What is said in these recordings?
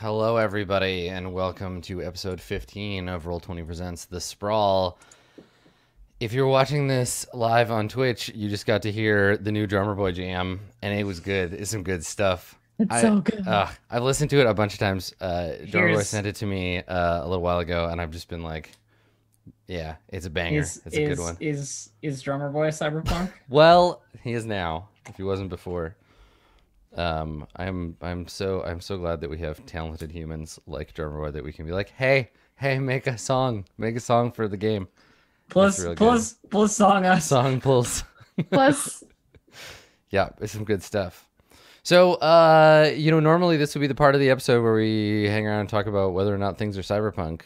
Hello, everybody, and welcome to episode 15 of Roll20 Presents The Sprawl. If you're watching this live on Twitch, you just got to hear the new Drummer Boy jam, and it was good. It's some good stuff. It's I- so good. Uh, I've listened to it a bunch of times. Uh, Drummer Boy sent it to me uh, a little while ago, and I've just been like, yeah, it's a banger. is it's a is, good one. is is drummer boy cyberpunk? Well, he is now. If he wasn't before, um, I'm I'm so I'm so glad that we have talented humans like Drummer Boy that we can be like, hey, hey, make a song, make a song for the game. plus really plus plus song us. Song pulls. Plus, yeah, it's some good stuff. So, uh, you know, normally this would be the part of the episode where we hang around and talk about whether or not things are cyberpunk.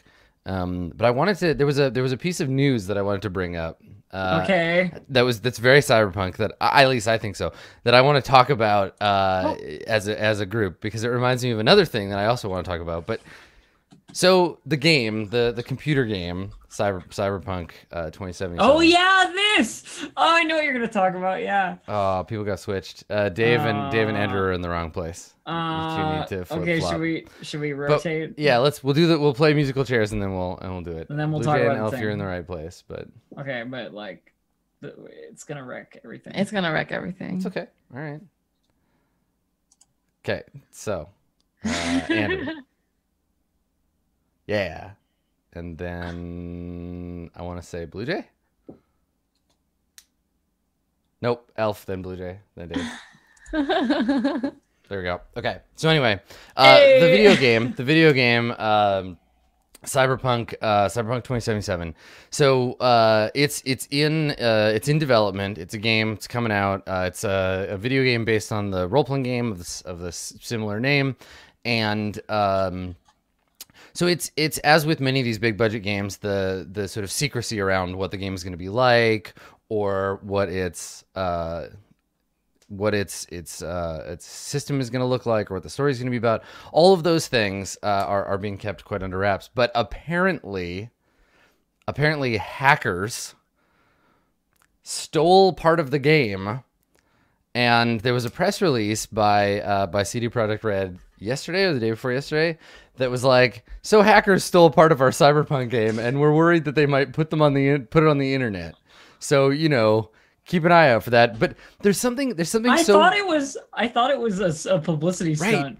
Um, but I wanted to. There was a there was a piece of news that I wanted to bring up. Uh, okay. that was that's very cyberpunk that I, at least I think so that I want to talk about uh, Oh. as a as a group because it reminds me of another thing that I also want to talk about. But so the game, the the computer game, Cyber Cyberpunk uh, 2077. Oh yeah, this. Oh, I know what you're gonna talk about. Yeah. Oh, people got switched. Uh, Dave and Dave and Andrew are in the wrong place. Uh, need to okay. Should we should we But rotate? yeah, let's we'll do that. We'll play musical chairs and then we'll and we'll do it. And then we'll Blue talk Jay about and the Elf, you're in the right place, but Okay, but like, it's gonna wreck everything. it's gonna wreck everything. it's okay. All right. Okay, so uh, Andrew. Yeah. And then I want to say Blue Jay. Nope, Elf, then Blue Jay, then Dave. There we go. Okay. So anyway, uh, the video game, the video game, um, Cyberpunk, uh, Cyberpunk 2077. So uh, it's it's in uh, it's in development. It's a game. It's coming out. Uh, it's a, a video game based on the role playing game of this of this similar name, and um, so it's it's as with many of these big budget games, the the sort of secrecy around what the game is going to be like or what its uh, what its its uh, its system is going to look like or what the story is going to be about. All of those things uh, are are being kept quite under wraps. But apparently, apparently hackers stole part of the game, and there was a press release by uh, by CD Projekt Red yesterday or the day before yesterday that was like, so hackers stole part of our Cyberpunk game, and we're worried that they might put them on the put it on the internet. So you know. Keep an eye out for that, but there's something there's something I so thought it was. I thought it was a publicity Right. stunt.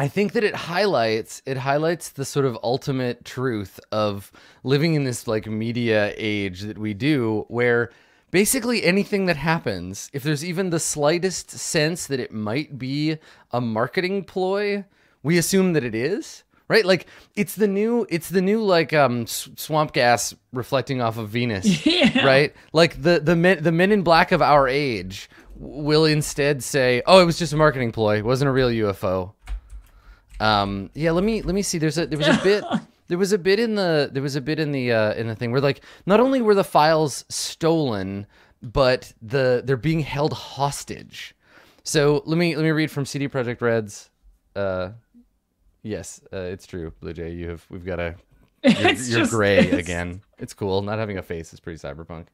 I think that it highlights it highlights the sort of ultimate truth of living in this like media age that we do where basically anything that happens if there's even the slightest sense that it might be a marketing ploy we assume that it is right like it's the new it's the new like um swamp gas reflecting off of Venus Yeah. right? Like the the men the men in black of our age will instead say, "Oh, it was just a marketing ploy. It wasn't a real UFO." Um, yeah. Let me let me see. There's a there was a bit. There was a bit in the there was a bit in the uh, in the thing where like not only were the files stolen, but the they're being held hostage. So let me let me read from CD Projekt Red's. Uh, yes, uh, it's true, Blue Jay. You have we've got a you're, you're gray again. It's cool. Not having a face is pretty cyberpunk.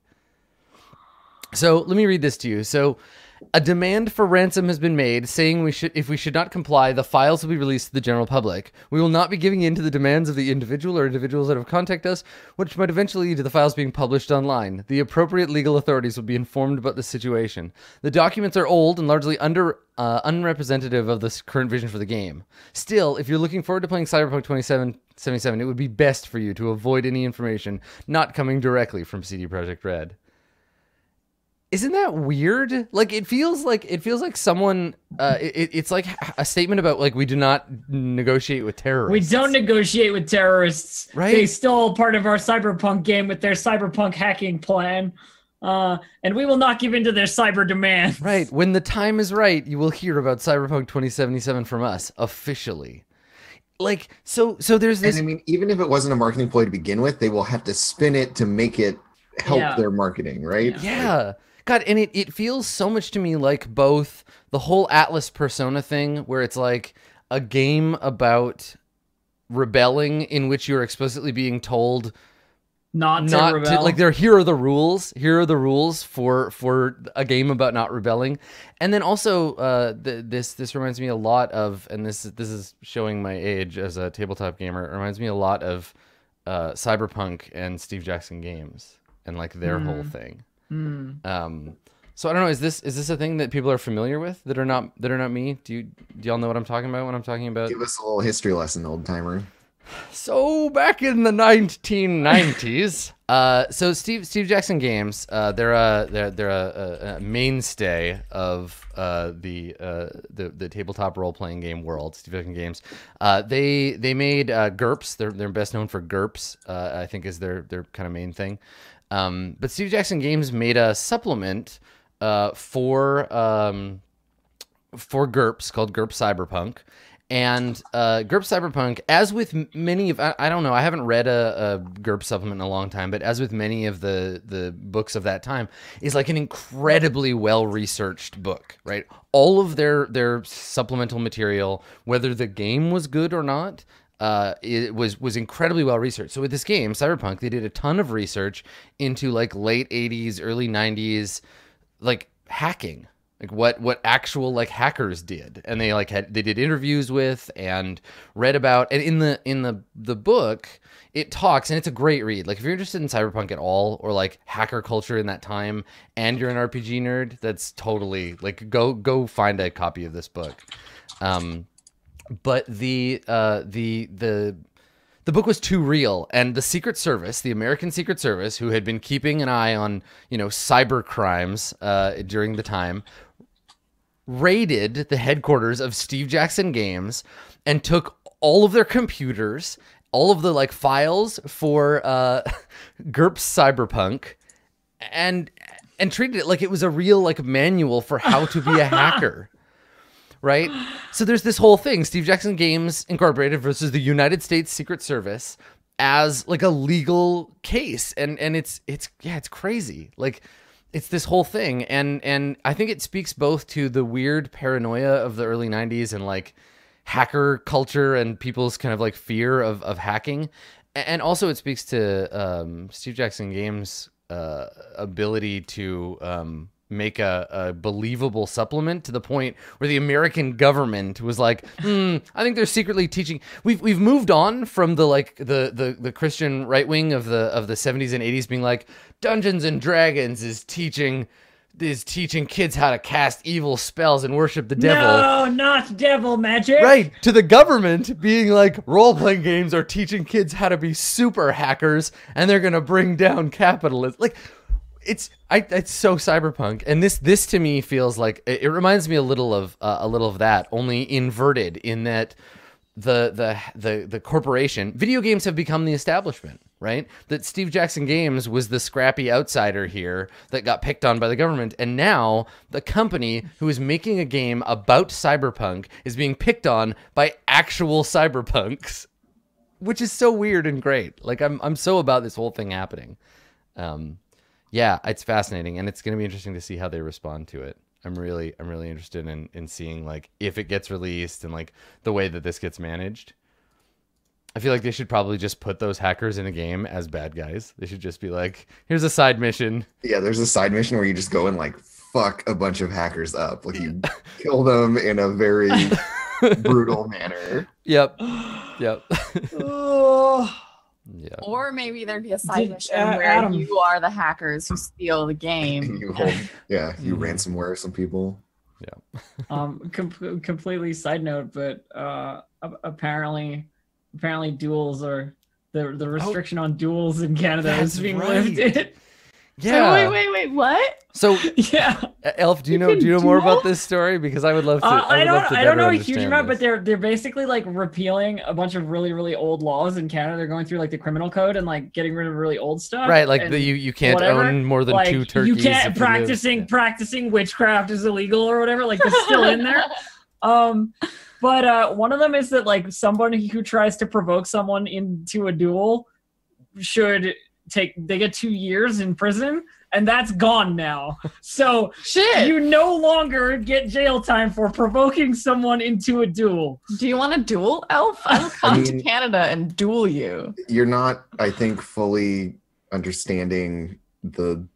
So let me read this to you. So, a demand for ransom has been made, saying we should, if we should not comply, the files will be released to the general public. We will not be giving in to the demands of the individual or individuals that have contacted us, which might eventually lead to the files being published online. The appropriate legal authorities will be informed about the situation. The documents are old and largely under uh, unrepresentative of the current vision for the game. Still, if you're looking forward to playing Cyberpunk 2077, it would be best for you to avoid any information not coming directly from CD Projekt Red. Isn't that weird? Like it feels like it feels like someone. Uh, it, it's like a statement about like we do not negotiate with terrorists. We don't negotiate with terrorists. Right. They stole part of our cyberpunk game with their cyberpunk hacking plan. Uh, and we will not give in to their cyber demands. Right. When the time is right, you will hear about Cyberpunk 2077 from us officially. Like so. So there's And this. I mean, even if it wasn't a marketing ploy to begin with, they will have to spin it to make it help Yeah. their marketing, right? Yeah. God, and it, it feels so much to me like both the whole Atlus Persona thing, where it's like a game about rebelling in which you're explicitly being told not to not rebel. to like there here are the rules here are the rules for for a game about not rebelling. And then also uh th- this this reminds me a lot of and this is this is showing my age as a tabletop gamer it reminds me a lot of uh cyberpunk and steve jackson games and like their whole thing Hmm. um so i don't know is this is this a thing that people are familiar with that are not that are not me do you do y'all know what i'm talking about when i'm talking about Give us a little history lesson, old timer. so back in the 1990s, uh, so Steve Steve Jackson Games, uh, they're a they're they're a, a, a mainstay of uh, the, uh, the the tabletop role playing game world. Steve Jackson Games, uh, they they made uh, GURPS. They're they're best known for GURPS. Uh, I think is their their kind of main thing. Um, but Steve Jackson Games made a supplement uh, for um, for GURPS called GURP Cyberpunk. And uh, GURP Cyberpunk, as with many of, I, I don't know, I haven't read a, a GURP supplement in a long time, but as with many of the the books of that time, is like an incredibly well researched book, right? All of their their supplemental material, whether the game was good or not, uh, it was was incredibly well researched. So with this game, Cyberpunk, they did a ton of research into like late '80s, early '90s, like hacking. Like what what actual like hackers did. And they like had they did interviews with and read about and in the in the the book it talks and it's a great read. Like if you're interested in cyberpunk at all or like hacker culture in that time and you're an rpg nerd that's totally like go go find a copy of this book. Um but the uh the the the book was too real. And the secret service the american secret service who had been keeping an eye on you know cyber crimes uh, during the time raided the headquarters of steve jackson games and took all of their computers all of the like files for uh GURPS cyberpunk and and treated it like it was a real like manual for how to be a hacker right? So there's this whole thing, Steve Jackson Games Incorporated versus the United States Secret Service as like a legal case and and it's it's yeah, it's crazy. Like it's this whole thing and and I think it speaks both to the weird paranoia of the early 90s and like hacker culture and people's kind of like fear of of hacking and also it speaks to um Steve Jackson Games uh ability to um make a, a believable supplement to the point where the American government was like, hmm, I think they're secretly teaching. We've we've moved on from the like the the, the Christian right wing of the of the 70s and 80s being like Dungeons and Dragons is teaching is teaching kids how to cast evil spells and worship the devil. No, not devil magic. Right, to the government being like role playing games are teaching kids how to be super hackers and they're going to bring down capitalism. Like it's I it's so cyberpunk. And this this to me feels like it, reminds me a little of uh, a little of that only inverted in that the the the the corporation video games have become the establishment right? That Steve Jackson Games was the scrappy outsider here that got picked on by the government. And now the company who is making a game about cyberpunk is being picked on by actual cyberpunks which is so weird and great. Like I'm I'm so about this whole thing happening. Um yeah, it's fascinating, and it's going to be interesting to see how they respond to it. I'm really, I'm really interested in in seeing like if it gets released and like the way that this gets managed. I feel like they should probably just put those hackers in a game as bad guys. They should just be like, here's a side mission. Yeah, there's a side mission where you just go and like fuck a bunch of hackers up. Like you kill them in a very brutal manner. Yep, yep, Oh, yeah. Or maybe there'd be a side Did- mission uh, where Adam. you are the hackers who steal the game. You hold, yeah, you Mhm. ransomware some people. Yeah. um, com- completely side note, but uh, apparently, apparently, duels are the the restriction on duels in Canada That's is being right. lifted. Yeah. Wait, wait, wait, what? So, yeah, Elf, do you You know do you know more about this story? Because I would love to. uh, I, I don't love to I don't know a huge amount, but they're they're basically like repealing a bunch of really really old laws in Canada. They're going through like the criminal code and like getting rid of really old stuff. right, like the, you you can't whatever, own more than like two turkeys. you can't practicing yeah. practicing witchcraft is illegal or whatever. Like it's still in there. Um, but uh, one of them is that like someone who tries to provoke someone into a duel should take they get two years in prison, and that's gone now. So Shit. you no longer get jail time for provoking someone into a duel. Do you want to duel, Elf? I will come to mean- Canada and duel you. You're not, I think, fully understanding the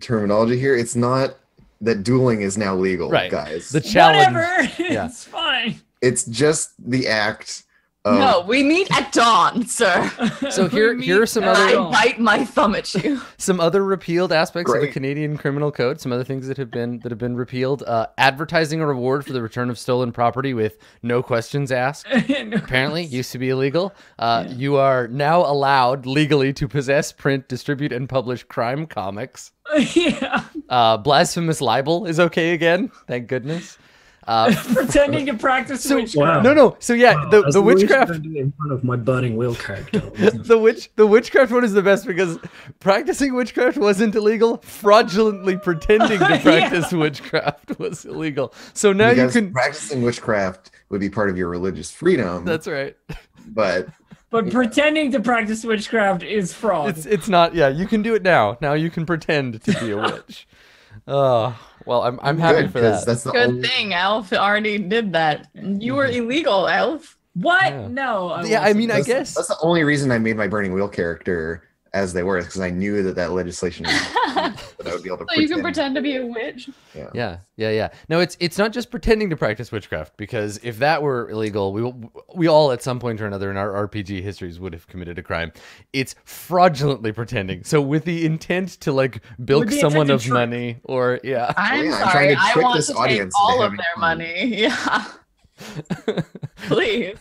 terminology here. It's not that dueling is now legal, Right. guys. The challenge. Whatever. Yeah. it's fine. it's just the act of no, we meet at dawn, sir. So here, here are some other I bite my thumb at you. some other repealed aspects of the Canadian Criminal Code. Some other things that have been that have been repealed. Uh, advertising a reward for the return of stolen property with no questions asked. Apparently, used to be illegal. Uh, Yeah. You are now allowed legally to possess, print, distribute, and publish crime comics. yeah. Uh, blasphemous libel is okay again. Thank goodness. Uh, Pretending to practice So- witchcraft. no, no. So yeah, Wow, the, that's the witchcraft. In front of my Burning Wheel character. the witch the witchcraft one is the best because practicing witchcraft wasn't illegal fraudulently pretending to Yeah. practice witchcraft was illegal so now you can practicing witchcraft would be part of your religious freedom. that's right but But pretending to practice witchcraft is fraud. it's it's not yeah you can do it now now you can pretend to be a witch uh well i'm, I'm happy good, for 'cause that That's the Good only thing Elf already did that. You were mm-hmm. illegal, Elf. what? Yeah. No. I yeah i wasn't. mean i guess that's the only reason I made my burning wheel character as they were because I knew that that legislation was that I would be able to So you can pretend to be a witch. Yeah, yeah, yeah. No, it's it's not just pretending to practice witchcraft because if that were illegal, we we all at some point or another in our RPG histories would have committed a crime. It's fraudulently pretending. So with the intent to like bilk someone of trick. money or yeah. I'm yeah, I'm sorry. trying to I trick want this to take audience into all of having their fun. money. Yeah. Please.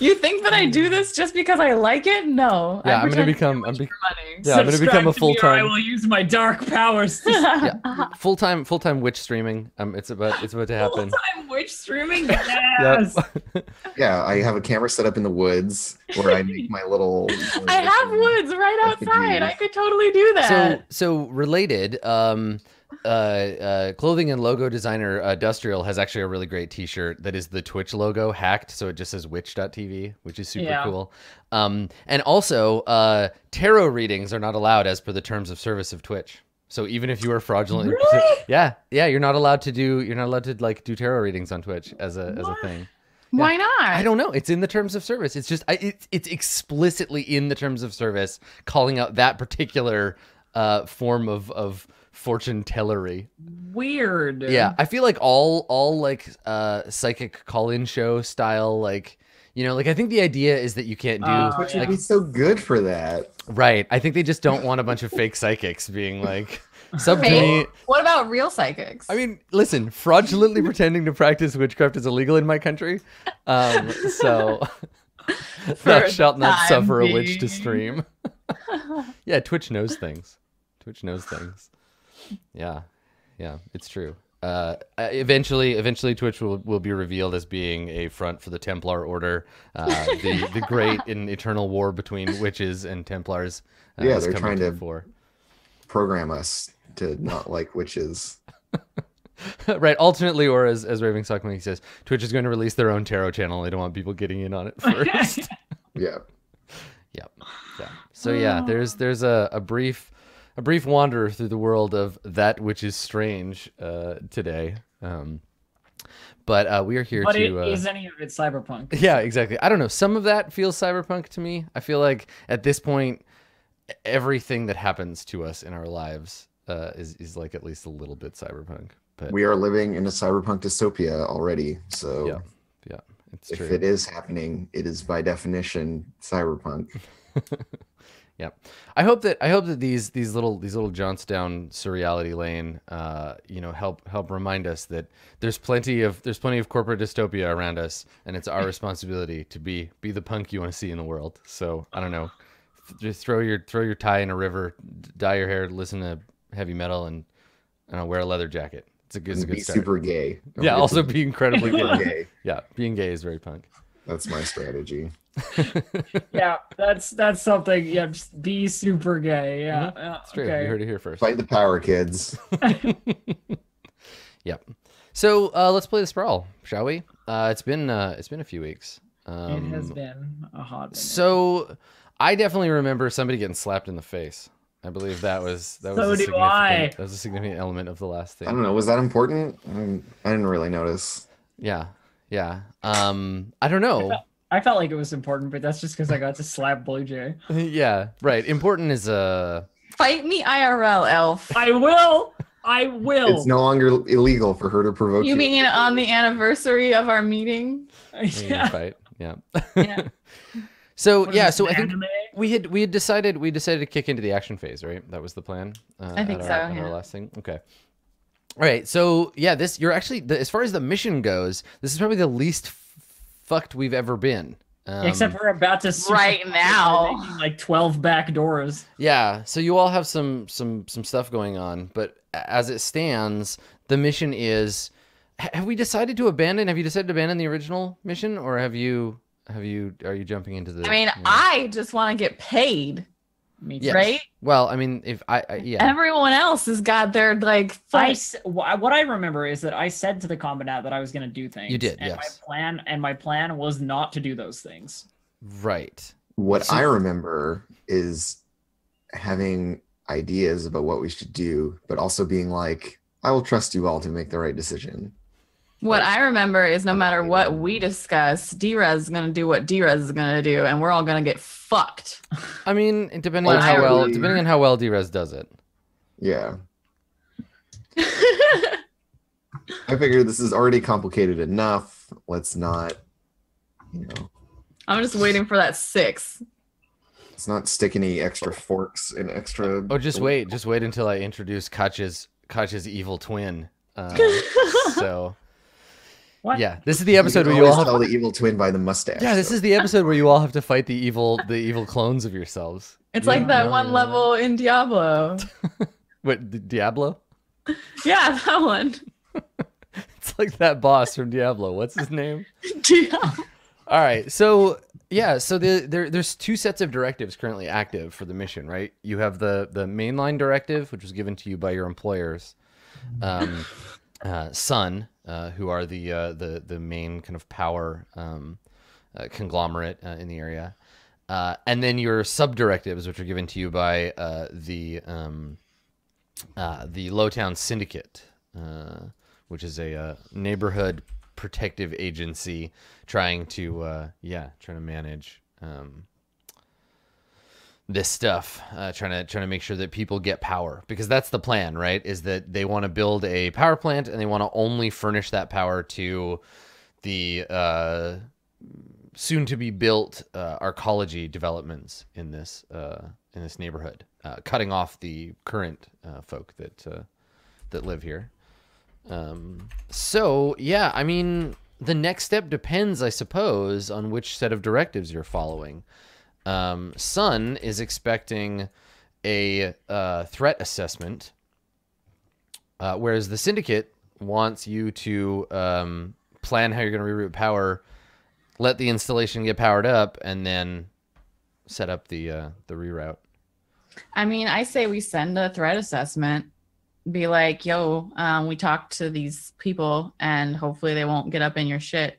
You think that I do this just because I like it? No. Yeah, I I'm gonna become- I'm be- money. Yeah, I'm gonna become a full time. I will use my dark powers. To Yeah. Full time full time witch streaming. Um it's about it's about to happen. Full-time witch streaming. Yes. Yep. Yeah, I have a camera set up in the woods where I make my little. I have woods right outside. I could totally do that. so that. so related um uh, uh, clothing and logo designer uh, Dustrial has actually a really great T-shirt that is the Twitch logo hacked, so it just says Witch.tv, which is super Yeah. cool. Um, and also, uh, tarot readings are not allowed as per the terms of service of Twitch. So even if you are fraudulently, Really? yeah, yeah, you're not allowed to do, you're not allowed to like do tarot readings on Twitch as a as a What? thing. Why not? I don't know. It's in the terms of service. It's just I, it's it's explicitly in the terms of service, calling out that particular uh, form of of fortune tellery. Weird. Yeah, I feel like all all like uh, psychic call-in show style, like you know, like I think the idea is that you can't do Uh, Which yeah. would be so good for that. right. I think they just don't want a bunch of fake psychics being like sub to Fake? me. What about real psychics? I mean, listen, fraudulently pretending to practice witchcraft is illegal in my country. Um, so thou For shalt not time suffer a witch to stream. yeah, Twitch knows things. Twitch knows things. Yeah, yeah, it's true. Uh, eventually, eventually, Twitch will, will be revealed as being a front for the Templar Order, uh, the the great and eternal war between witches and Templars. Uh, Yeah, they're trying to-. Program us to not like witches. right. Alternately, or as as Raving Sockman says, Twitch is going to release their own tarot channel. They don't want people getting in on it first. Yeah. Yep. Yeah. So yeah, there's there's a, a brief a brief wander through the world of that which is strange uh, today. Um, but uh, we are here But it, to. Uh, is any of it cyberpunk? yeah, exactly. I don't know. Some of that feels cyberpunk to me. I feel like at this point, everything that happens to us in our lives uh, is is like at least a little bit cyberpunk. But We are living in a cyberpunk dystopia already. So yeah, yeah, it's if true. it is happening, it is by definition cyberpunk. Yep. I hope that I hope that these these little these little jaunts down surreality lane, uh, you know, help help remind us that there's plenty of there's plenty of corporate dystopia around us, and it's our responsibility to be be the punk you want to see in the world. So I don't know, just throw your throw your tie in a river, dye your hair, listen to heavy metal, and and wear a leather jacket. It's a good, it's a good be start. super gay. Don't yeah. Also be incredibly gay. gay. Yeah, being gay is very punk. That's my strategy. Yeah, that's that's something. Yeah, just be super gay. Yeah, yeah, Mm-hmm. It's true. okay. You heard it here first. Fight the power, kids. Yep. So uh, let's play the sprawl, shall we? Uh, it's been uh, it's been a few weeks. Um, it has been a hot minute. So I definitely remember somebody getting slapped in the face. I believe that was that was So a do significant, I. that was a significant element of the last thing. I don't know. Was that important? Um, I didn't really notice. Yeah, yeah. Um, I don't know. I felt like it was important, but that's just because I got to slap Blue Jay. yeah, right. Important is uh Fight me IRL, Elf. I will. I will. It's no longer illegal for her to provoke you. You mean on the anniversary of our meeting? yeah. fight. Yeah. Yeah. so What is yeah, so I think anime? we had we had decided we decided to kick into the action phase, right? That was the plan. Uh, I think at so, Our, yeah. our last thing. Okay. All right. So yeah, this you're actually the, as far as the mission goes, this is probably the least f- fucked we've ever been. Um, Except we're about to Right now. making, like twelve back doors. Yeah, so you all have some some some stuff going on, but as it stands, the mission is have we decided to abandon have you decided to abandon the original mission or have you have you are you jumping into the I mean, yeah. I just want to get paid, Me Yes. too. right? Well, I mean, if I, I yeah. Everyone else has got their like. I fight. s- wh- what I remember is that I said to the combinat that I was going to do things. You did, and yes. My plan and my plan was not to do those things. right. What So- I remember is having ideas about what we should do, but also being like, I will trust you all to make the right decision. What I remember is no matter what we discuss, D-Rez is gonna do what D-Rez is gonna do, and we're all gonna get fucked. I mean, depending on how well depending on how well Drez does it. Yeah. I figure this is already complicated enough. Let's not, you know, I'm just waiting for that six. let's not stick any extra forks and extra. Oh, just wait, just wait until I introduce Kach's Kach's evil twin. Uh, so What? yeah, this is the episode You where you all have tell the evil twin by the mustache. Yeah, this though. is the episode where you all have to fight the evil the evil clones of yourselves. It's You like that know one that. level in Diablo. What Di- Diablo? yeah, that one. It's like that boss from Diablo. What's his name? Diablo. All right. So yeah, so the, there there's two sets of directives currently active for the mission, right? You have the the mainline directive, which was given to you by your employers, um, uh, Sun, uh, who are the uh, the the main kind of power um, uh, conglomerate uh, in the area, uh, and then your sub directives, which are given to you by uh, the um, uh, the Lowtown Syndicate, uh, which is a neighborhood protective agency trying to, uh, yeah, trying to manage um, this stuff, uh, trying to trying to make sure that people get power because that's the plan, right? Is that they want to build a power plant and they want to only furnish that power to the uh, soon to be built uh, arcology developments in this uh, in this neighborhood, uh, cutting off the current uh, folk that that live here. Um, so yeah, I mean, the next step depends, I suppose, on which set of directives you're following. Um, Sun is expecting a uh, threat assessment, uh, whereas the Syndicate wants you to um, plan how you're going to reroute power, let the installation get powered up, and then set up the uh, the reroute. I mean, I say we send a threat assessment. Be like, yo, um, we talked to these people, and hopefully they won't get up in your shit.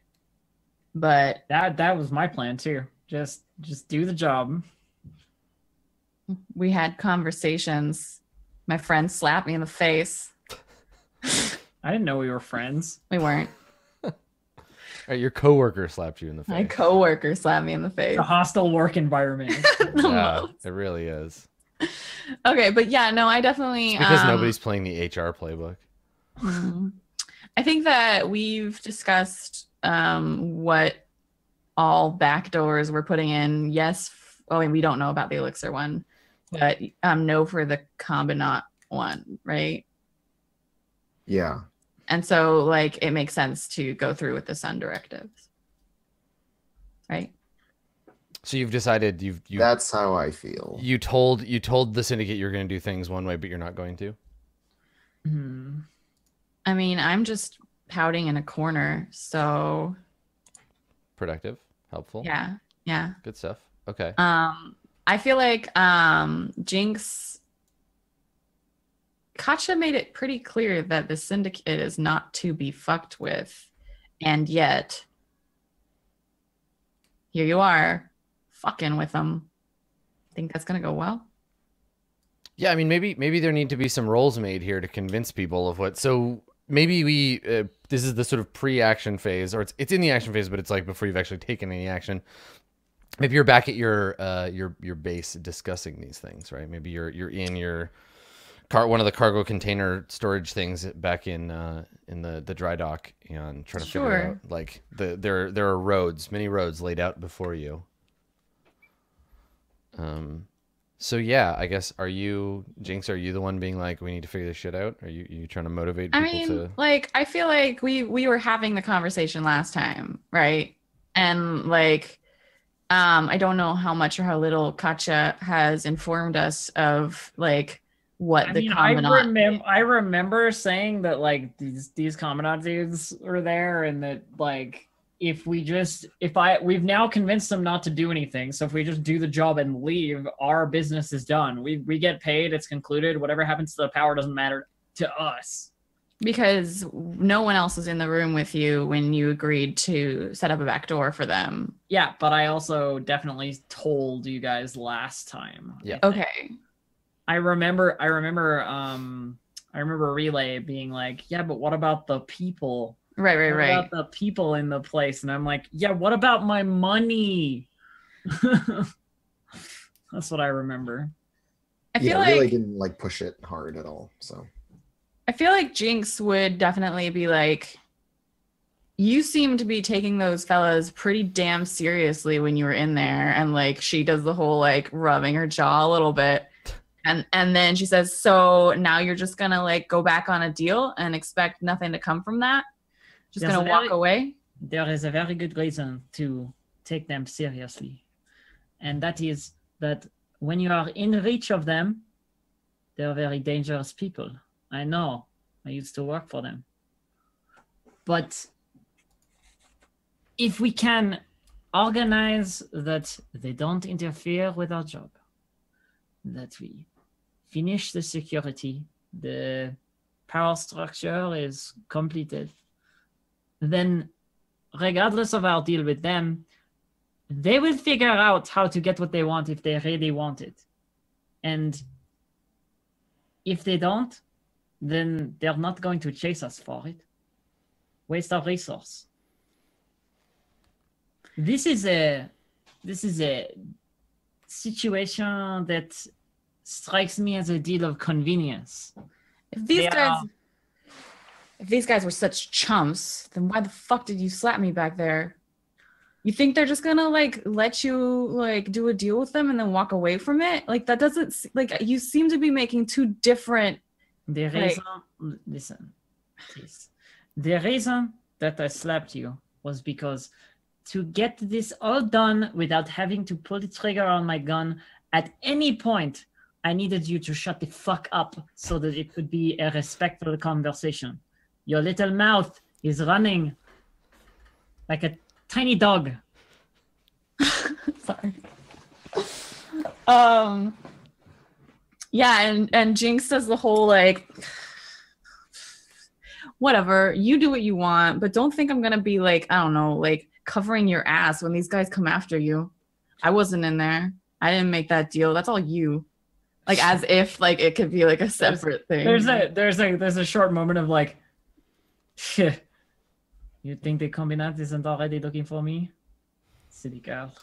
But That that was my plan too. Just just do the job. we had conversations. My friend slapped me in the face. I didn't know we were friends. We weren't. All right, your coworker slapped you in the face. My coworker slapped me in the face. It's a hostile work environment. Yeah, most. it really is. Okay, but yeah, no, I definitely It's because um, nobody's playing the HR playbook. Mhm. I think that we've discussed um, what all backdoors we're putting in. Yes, f- oh, and we don't know about the elixir one, but um, no for the combinat one, right? Yeah. And so, like, it makes sense to go through with the sun directives, right? So you've decided you've you That's how I feel. you told you told the syndicate you're going to do things one way, but you're not going to. Hmm. I mean, I'm just pouting in a corner, so Productive, helpful, yeah, yeah. good stuff. Okay. Um, I feel like um, Jinx, Katja made it pretty clear that the syndicate is not to be fucked with, and yet here you are, fucking with them. I think that's gonna go well? Yeah, I mean maybe maybe there need to be some rolls made here to convince people of what. So maybe we uh, this is the sort of pre-action phase, or it's it's in the action phase, but it's like before you've actually taken any action. Maybe you're back at your uh, your your base discussing these things, right? Maybe you're you're in your car one of the cargo container storage things back in uh, in the the dry dock and trying to figure out like the there there are roads, many roads laid out before you. Um, so yeah, I guess are you Jinx? Are you the one being like, we need to figure this shit out? Are you you trying to motivate I mean, to? like I feel like we we were having the conversation last time, right? And like um I don't know how much or how little Katja has informed us of like what I the mean, I commandant I remember saying that like these these commandant dudes were there, and that like if we just if I we've now convinced them not to do anything. So if we just do the job and leave, our business is done. We we get paid. It's concluded. Whatever happens to the power doesn't matter to us. because no one else is in the room with you when you agreed to set up a back door for them. Yeah, but I also definitely told you guys last time. Yeah. think. Okay. I remember I remember um I remember Relay being like, "Yeah, but what about the people? Right, right, what right. about the people in the place?" And I'm like, "Yeah, what about my money?" That's what I remember. I feel yeah, like really didn't like push it hard at all. So I feel like Jinx would definitely be like, you seem to be taking those fellas pretty damn seriously when you were in there. And like, she does the whole like rubbing her jaw a little bit. And, and then she says, so now you're just gonna like go back on a deal and expect nothing to come from that? Just Yes, gonna walk very- away? There is a very good reason to take them seriously, and that is that when you are in reach of them, they're very dangerous people. I know. I used to work for them. But if we can organize that they don't interfere with our job, that we finish the security, the power structure is completed, then regardless of our deal with them, they will figure out how to get what they want if they really want it. And if they don't, then they're not going to chase us for it. Waste our resource. This is a this is a situation that strikes me as a deal of convenience. If these They guys are- if these guys were such chumps, then why the fuck did you slap me back there? You think they're just gonna like let you like do a deal with them and then walk away from it? Like that doesn't like you seem to be making two different. The reason, l- listen, please. The reason that I slapped you was because to get this all done without having to pull the trigger on my gun at any point, I needed you to shut the fuck up so that it could be a respectful conversation. Your little mouth is running like a tiny dog. Sorry. Um. Yeah, and and Jinx does the whole like. Whatever, you do what you want, but don't think I'm gonna be like I don't know, like covering your ass when these guys come after you. I wasn't in there. I didn't make that deal. That's all you. Like as if like it could be like a separate thing. There's a there's a there's a short moment of like, you think the combinant isn't already looking for me? Silly girl.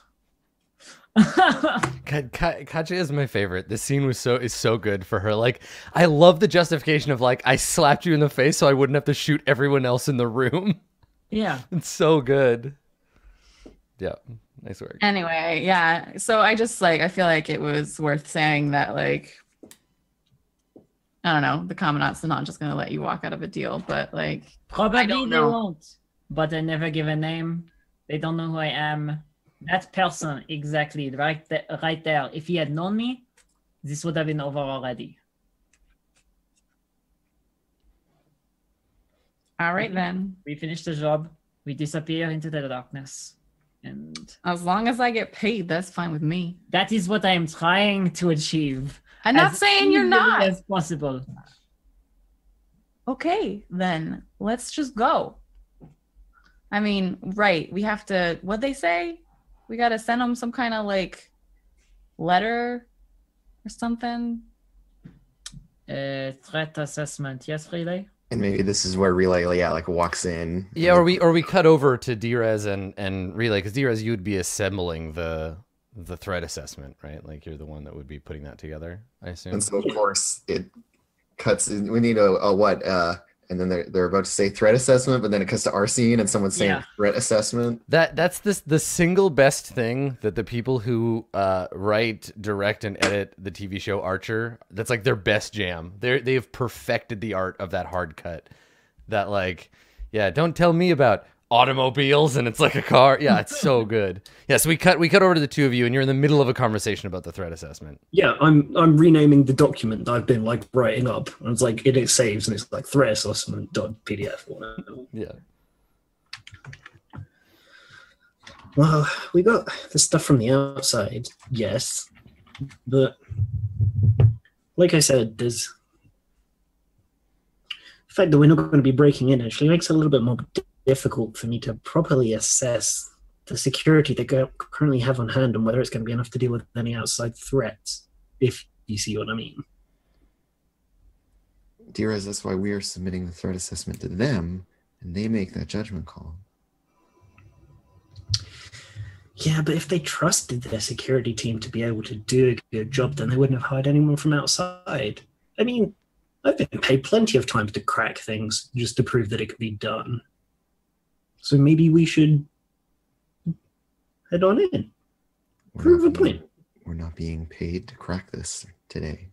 Ka- Ka- Katja is my favorite. This scene was so is so good for her. Like, I love the justification of like I slapped you in the face so I wouldn't have to shoot everyone else in the room. yeah. It's so good. Yeah, nice work. anyway yeah so i just like i feel like it was worth saying that like i don't know the commandant's are not just going to let you walk out of a deal but like Probably don't they know. won't. But I never give a name. They don't know who I am. That person exactly right there, right there. If he had known me, this would have been over already. all right then We finish the job. We disappear into the darkness. And as long as i get paid that's fine with me that is what I am trying to achieve. I'm not saying you're not as possible. okay then let's just go i mean right we have to what they say we got to send them some kind of like letter or something Uh, threat assessment. Yes, Relay? And maybe this is where relay, yeah, like walks in. Yeah, or we or we cut over to Drez and and relay because Drez, you would be assembling the the threat assessment, right? Like you're the one that would be putting that together. I assume. And so of course it cuts. We need a, a what? Uh, and then they're they're about to say threat assessment, but then it cuts to our scene and someone's saying Yeah. threat assessment. That that's this the single best thing that the people who uh, write, direct, and edit the TV show Archer. That's like their best jam. They they have perfected the art of that hard cut. That like, yeah, don't tell me about automobiles and it's like a car. Yeah, it's so good. Yeah, so we cut we cut over to the two of you, and you're in the middle of a conversation about the threat assessment. Yeah, I'm I'm renaming the document that I've been like writing up. And it's like it, it saves and it's like threat assessment dot PDF or. Yeah. Well, we got the stuff from the outside, yes. But like I said, there's the fact that we're not going to be breaking in actually makes it a little bit more difficult for me to properly assess the security that we currently have on hand and whether it's going to be enough to deal with any outside threats, if you see what I mean. Drez, that's why we are submitting the threat assessment to them, and they make that judgment call. Yeah, but if they trusted their security team to be able to do a good job, then they wouldn't have hired anyone from outside. I mean, I've been paid plenty of times to crack things just to prove that it could be done. So maybe we should head on in. We're Prove a point. We're not being paid to crack this today.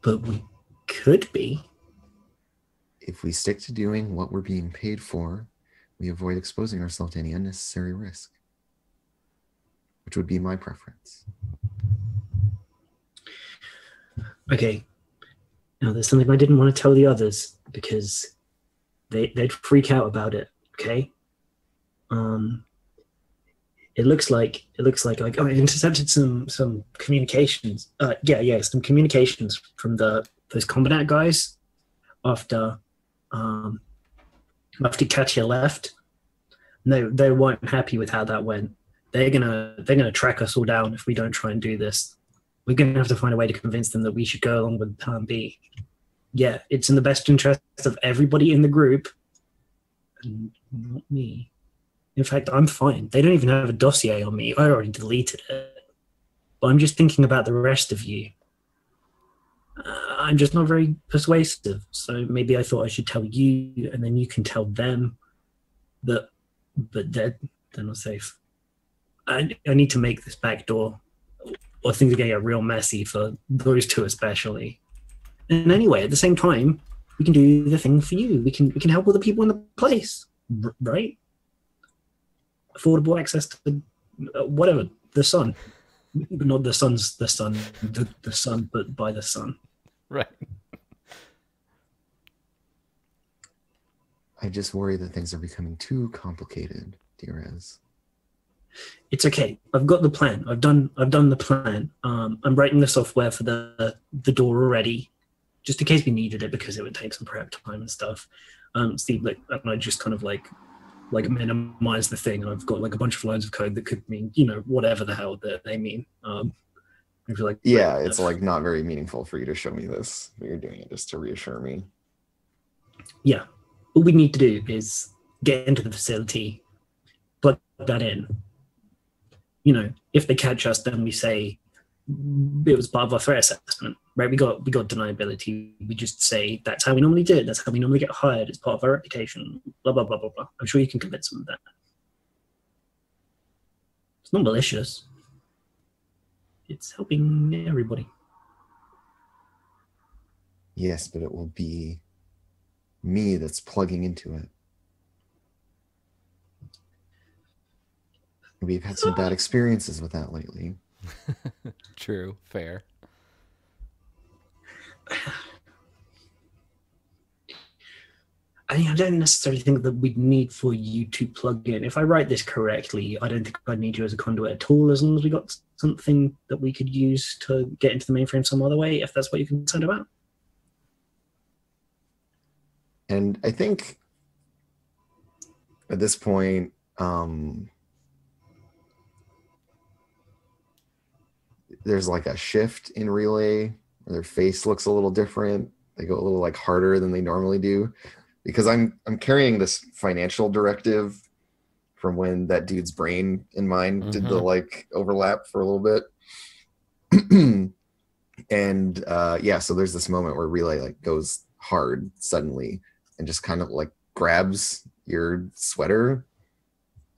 But we could be. If we stick to doing what we're being paid for, we avoid exposing ourselves to any unnecessary risk, which would be my preference. Okay. Now there's something I didn't want to tell the others because they they'd freak out about it. Okay. Um. It looks like it looks like like oh, I intercepted some some communications. Uh, yeah, yeah, some communications from the those combatant guys after um after Katja left. No, they weren't happy with how that went. They're gonna they're gonna track us all down if we don't try and do this we're to have to find a way to convince them that we should go along with plan B. Yeah, it's in the best interest of everybody in the group, not me. In fact, I'm fine. They don't even have a dossier on me. I already deleted it. But I'm just thinking about the rest of you. Uh, I'm just not very persuasive. So maybe I thought I should tell you, and then you can tell them that, but they're, they're not safe. I, I need to make this back door or things are going to get real messy for those two especially. And anyway, at the same time, we can do the thing for you. We can we can help other people in the place, right? Affordable access to uh, whatever the sun, but not the sun's the sun, the, the sun, but by the sun. Right. I just worry that things are becoming too complicated, Drez. It's okay. I've got the plan. I've done I've done the plan. Um, I'm writing the software for the the door already, just in case we needed it because it would take some prep time and stuff. Um, Steve, like, and I just kind of like like minimize the thing. I've got like a bunch of lines of code that could mean you know whatever the hell that they mean. Um, I feel like Yeah, it's like not very meaningful for you to show me this. but You're doing it just to reassure me. yeah. All we need to do is get into the facility, plug that in. You know, if they catch us, then we say it was part of our threat assessment, right? We got we got deniability. We just say that's how we normally do it. That's how we normally get hired. It's part of our reputation. Blah blah blah blah blah. I'm sure you can convince them of that. It's not malicious. It's helping everybody. Yes, but it will be me that's plugging into it. We've had some bad experiences with that lately. True. Fair. I think I don't necessarily think that we'd need for you to plug in. If I write this correctly, I don't think I'd need you as a conduit at all, as long as we got something that we could use to get into the mainframe some other way, if that's what you're concerned about. And I think at this point, um, there's like a shift in relay their face looks a little different. they go a little like harder than they normally do because I'm I'm carrying this financial directive from when that dude's brain and mine did the Mhm. like overlap for a little bit. and uh yeah, so there's this moment where relay like goes hard suddenly and just kind of like grabs your sweater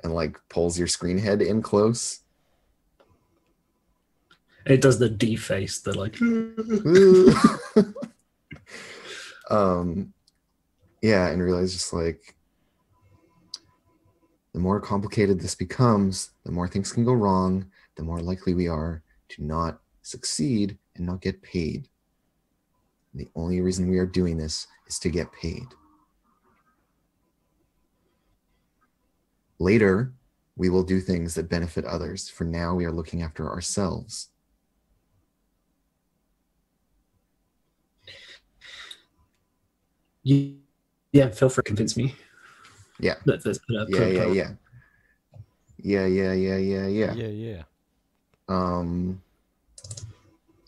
and like pulls your screen head in close. It does the D face, the like. um yeah and realize just like the more complicated this becomes the more things can go wrong the more likely we are to not succeed and not get paid. The only reason we are doing this is to get paid. Later we will do things that benefit others. For now we are looking after ourselves Yeah, feel free to convince me. Yeah. This put up. Yeah, yeah, yeah. Yeah, yeah, yeah, yeah, yeah. Yeah, yeah. Um,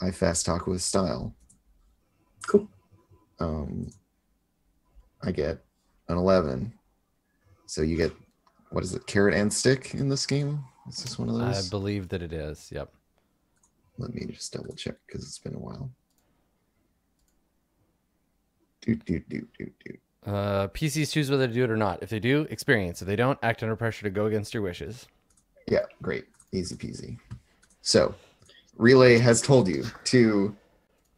I fast talk with style. Cool. Um, I get an eleven. So you get what is it? Carrot and stick in this game. Is this one of those? I believe that it is. Yep. Let me just double check because it's been a while do do do do do Uh, PCs choose whether to do it or not. If they do, experience. If they don't, act under pressure to go against your wishes. Yeah, great. Easy peasy. So, Relay has told you to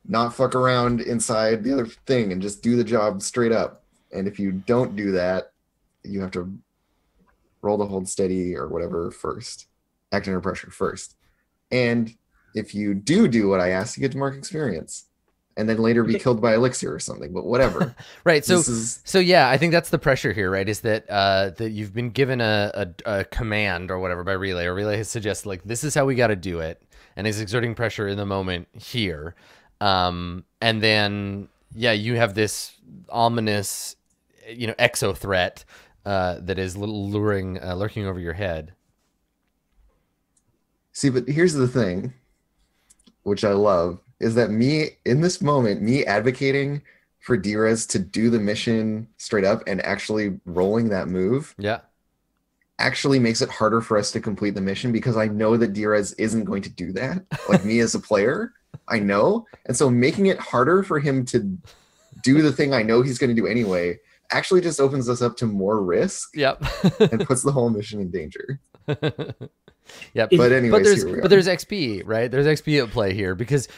not fuck around inside the other thing and just do the job straight up. And if you don't do that, you have to roll the hold steady or whatever first, act under pressure first. And if you do do what I asked, you get to mark experience and then later be killed by elixir or something, but whatever. Right. So is So yeah, I think that's the pressure here, right? Is that uh, that you've been given a, a, a command or whatever by relay, or relay has suggested like this is how we got to do it, and is exerting pressure in the moment here, um, and then yeah, you have this ominous, you know, exo threat uh, that is little luring, uh, lurking over your head. See, but here's the thing, which I love, is that me in this moment, me advocating for Drez to do the mission straight up and actually rolling that move Yeah. actually makes it harder for us to complete the mission because I know that Drez isn't going to do that. Like me as a player, I know. And so making it harder for him to do the thing I know he's going to do anyway actually just opens us up to more risk Yep. and puts the whole mission in danger. yep. But anyways, but there's but there's XP, right? There's XP at play here because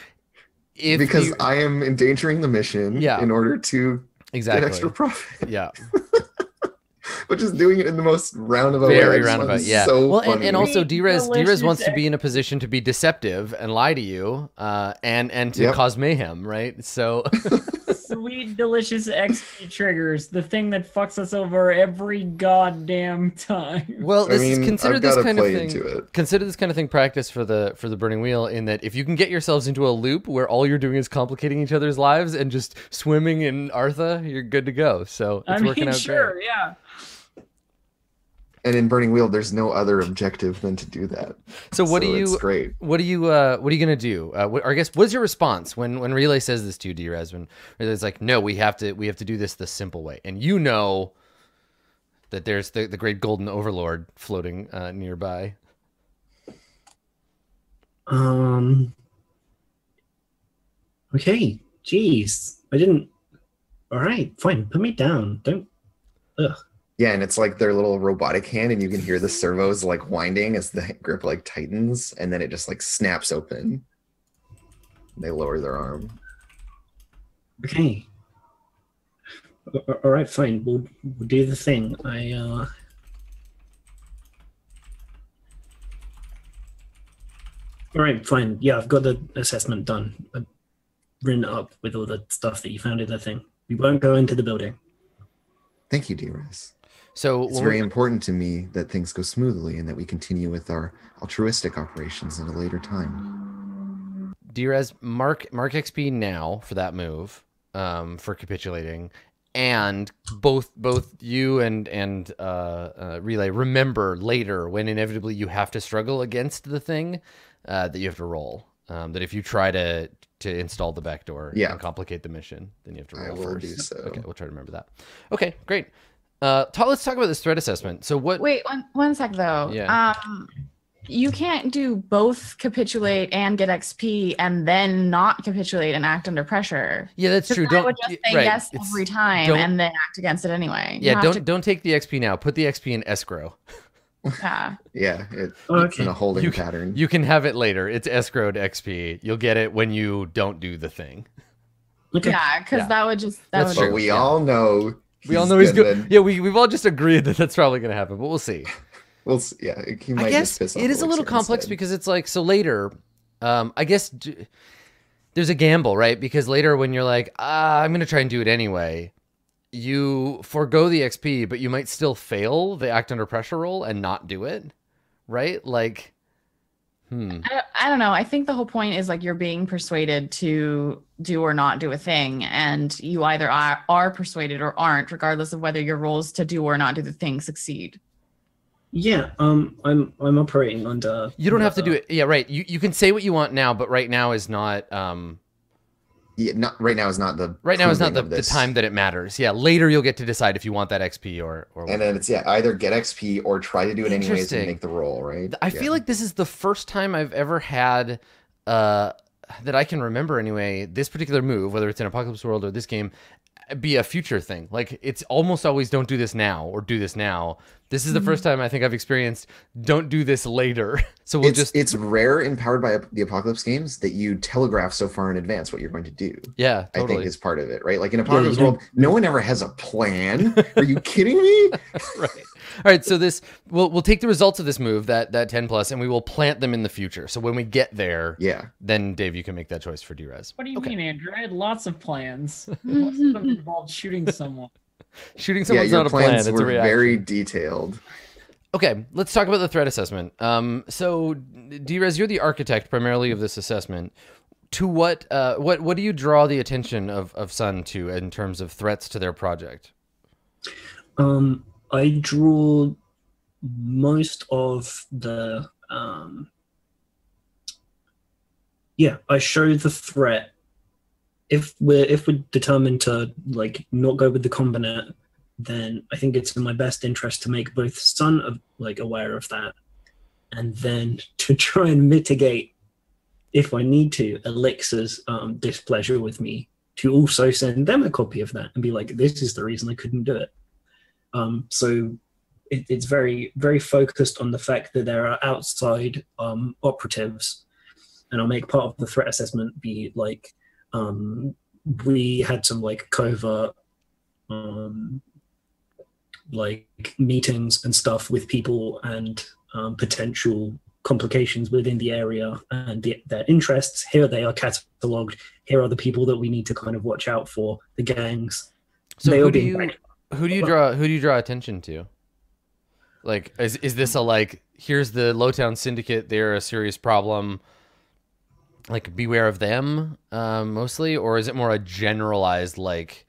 if because you- I am endangering the mission Yeah. in order to exactly get extra profit, yeah but just doing it in the most roundabout way. I very just roundabout yeah So well and, funny. and also Drez Drez delicious wants to be in a position to be deceptive and lie to you uh and and to Yep. cause mayhem right so Sweet, delicious XP triggers, the thing that fucks us over every goddamn time. well I this mean, is consider this got to kind of play thing into it. consider this kind of thing practice for the for the burning wheel in that if you can get yourselves into a loop where all you're doing is complicating each other's lives and just swimming in Artha, you're good to go. So it's I working mean, out sure, great. yeah. And in Burning Wheel, there's no other objective than to do that. So what do it's you great. what do you uh what are you gonna do? Uh, what, or I guess what's your response when when Relay says this to you, Drez? When Relay's like, no, we have to we have to do this the simple way, and you know that there's the the great golden overlord floating uh, nearby. Um. Okay. Jeez. I didn't. All right. Fine. Put me down. Don't. Yeah, and it's like their little robotic hand, and you can hear the servos like winding as the grip like tightens, and then it just like snaps open. They lower their arm. Okay. All right. Fine. We'll, we'll do the thing. I. uh All right. Fine. Yeah, I've got the assessment done. I've written it up with all the stuff that you found in the thing. We won't go into the building. Thank you, Drez. So It's very we- important to me that things go smoothly and that we continue with our altruistic operations at a later time. Drez, mark mark XP now for that move, um, for capitulating, and both both you and and uh, uh, relay remember later when inevitably you have to struggle against the thing uh, that you have to roll. Um, that if you try to to install the backdoor Yeah. and complicate the mission, then you have to roll I will first. do so. Okay, we'll try to remember that. Okay, great. Uh, ta- let's talk about this threat assessment. So what? Wait, one one sec though. Yeah. Um, you can't do both capitulate and get XP and then not capitulate and act under pressure. Yeah, that's true. I Don't would just say right, yes it's- every time and then act against it anyway. Yeah, have don't to- don't take the XP now. Put the XP in escrow. yeah. Yeah, it, Oh, it's in a holding You- pattern. You can have it later. It's escrowed XP. You'll get it when you don't do the thing. Okay. Yeah, because Yeah. that would just that That's would but true. we yeah. all know. We all know he's gonna- good. Yeah, we we've all just agreed that that's probably going to happen, but we'll see. We'll see. Yeah, he might I just guess piss off it is a little complex instead. because it's like so later. Um, I guess d- there's a gamble, right? Because later when you're like, ah, I'm going to try and do it anyway, you forego the XP, but you might still fail the act under pressure roll and not do it, right? Like, hmm. I, I don't know. I think the whole point is like you're being persuaded to do or not do a thing, and you either are, are persuaded or aren't, regardless of whether your roles to do or not do the thing succeed. Yeah, um, I'm I'm operating under. You don't have to do it. Yeah, right. You you can say what you want now, but right now is not. Um, Yeah, not right now is not the right now is not the, the time that it matters. Yeah, later you'll get to decide if you want that XP or or. And then it's yeah, either get XP or try to do it anyways and make the roll, right? I Yeah. feel like this is the first time I've ever had uh that I can remember anyway, this particular move, whether it's in Apocalypse World or this game, be a future thing. Like it's almost always don't do this now or do this now. This is the first mm-hmm. time I think I've experienced don't do this later. So we'll it's just it's rare in powered by the apocalypse games that you telegraph so far in advance what you're going to do. yeah, I think is part of it, right? Like in apocalypse don't- world, no one ever has a plan. Are you kidding me? right. All right, so this we'll we'll take the results of this move, that that 10 plus, and we will plant them in the future. So when we get there, Yeah, then Dave, you can make that choice for Drez. What do you Okay. mean, Andrew? I had lots of plans. Most of them involved shooting someone. Shooting yeah. someone's Your not a plan, plans it's a were reaction. very detailed. Okay, let's talk about the threat assessment. Um, so, Drez, you're the architect primarily of this assessment. To what, uh, what, what do you draw the attention of of Sun to in terms of threats to their project? Um, I draw most of the um, yeah. I show the threat if we're if we're determined to like not go with the combinate, then I think it's in my best interest to make both Sun of, like aware of that, and then to try and mitigate, if I need to, Elixir's um, displeasure with me to also send them a copy of that and be like, this is the reason I couldn't do it. Um, so it, it's very, very focused on the fact that there are outside um, operatives, and I'll make part of the threat assessment be like, um, we had some like covert, um, like meetings and stuff with people and um, potential complications within the area and the, their interests. Here they are catalogued. Here are the people that we need to kind of watch out for. The gangs. So They who do you back- who do you draw who do you draw attention to? Like, is is this a like here's the Lowtown Syndicate? They're a serious problem. Like, beware of them, um, mostly, or is it more a generalized like?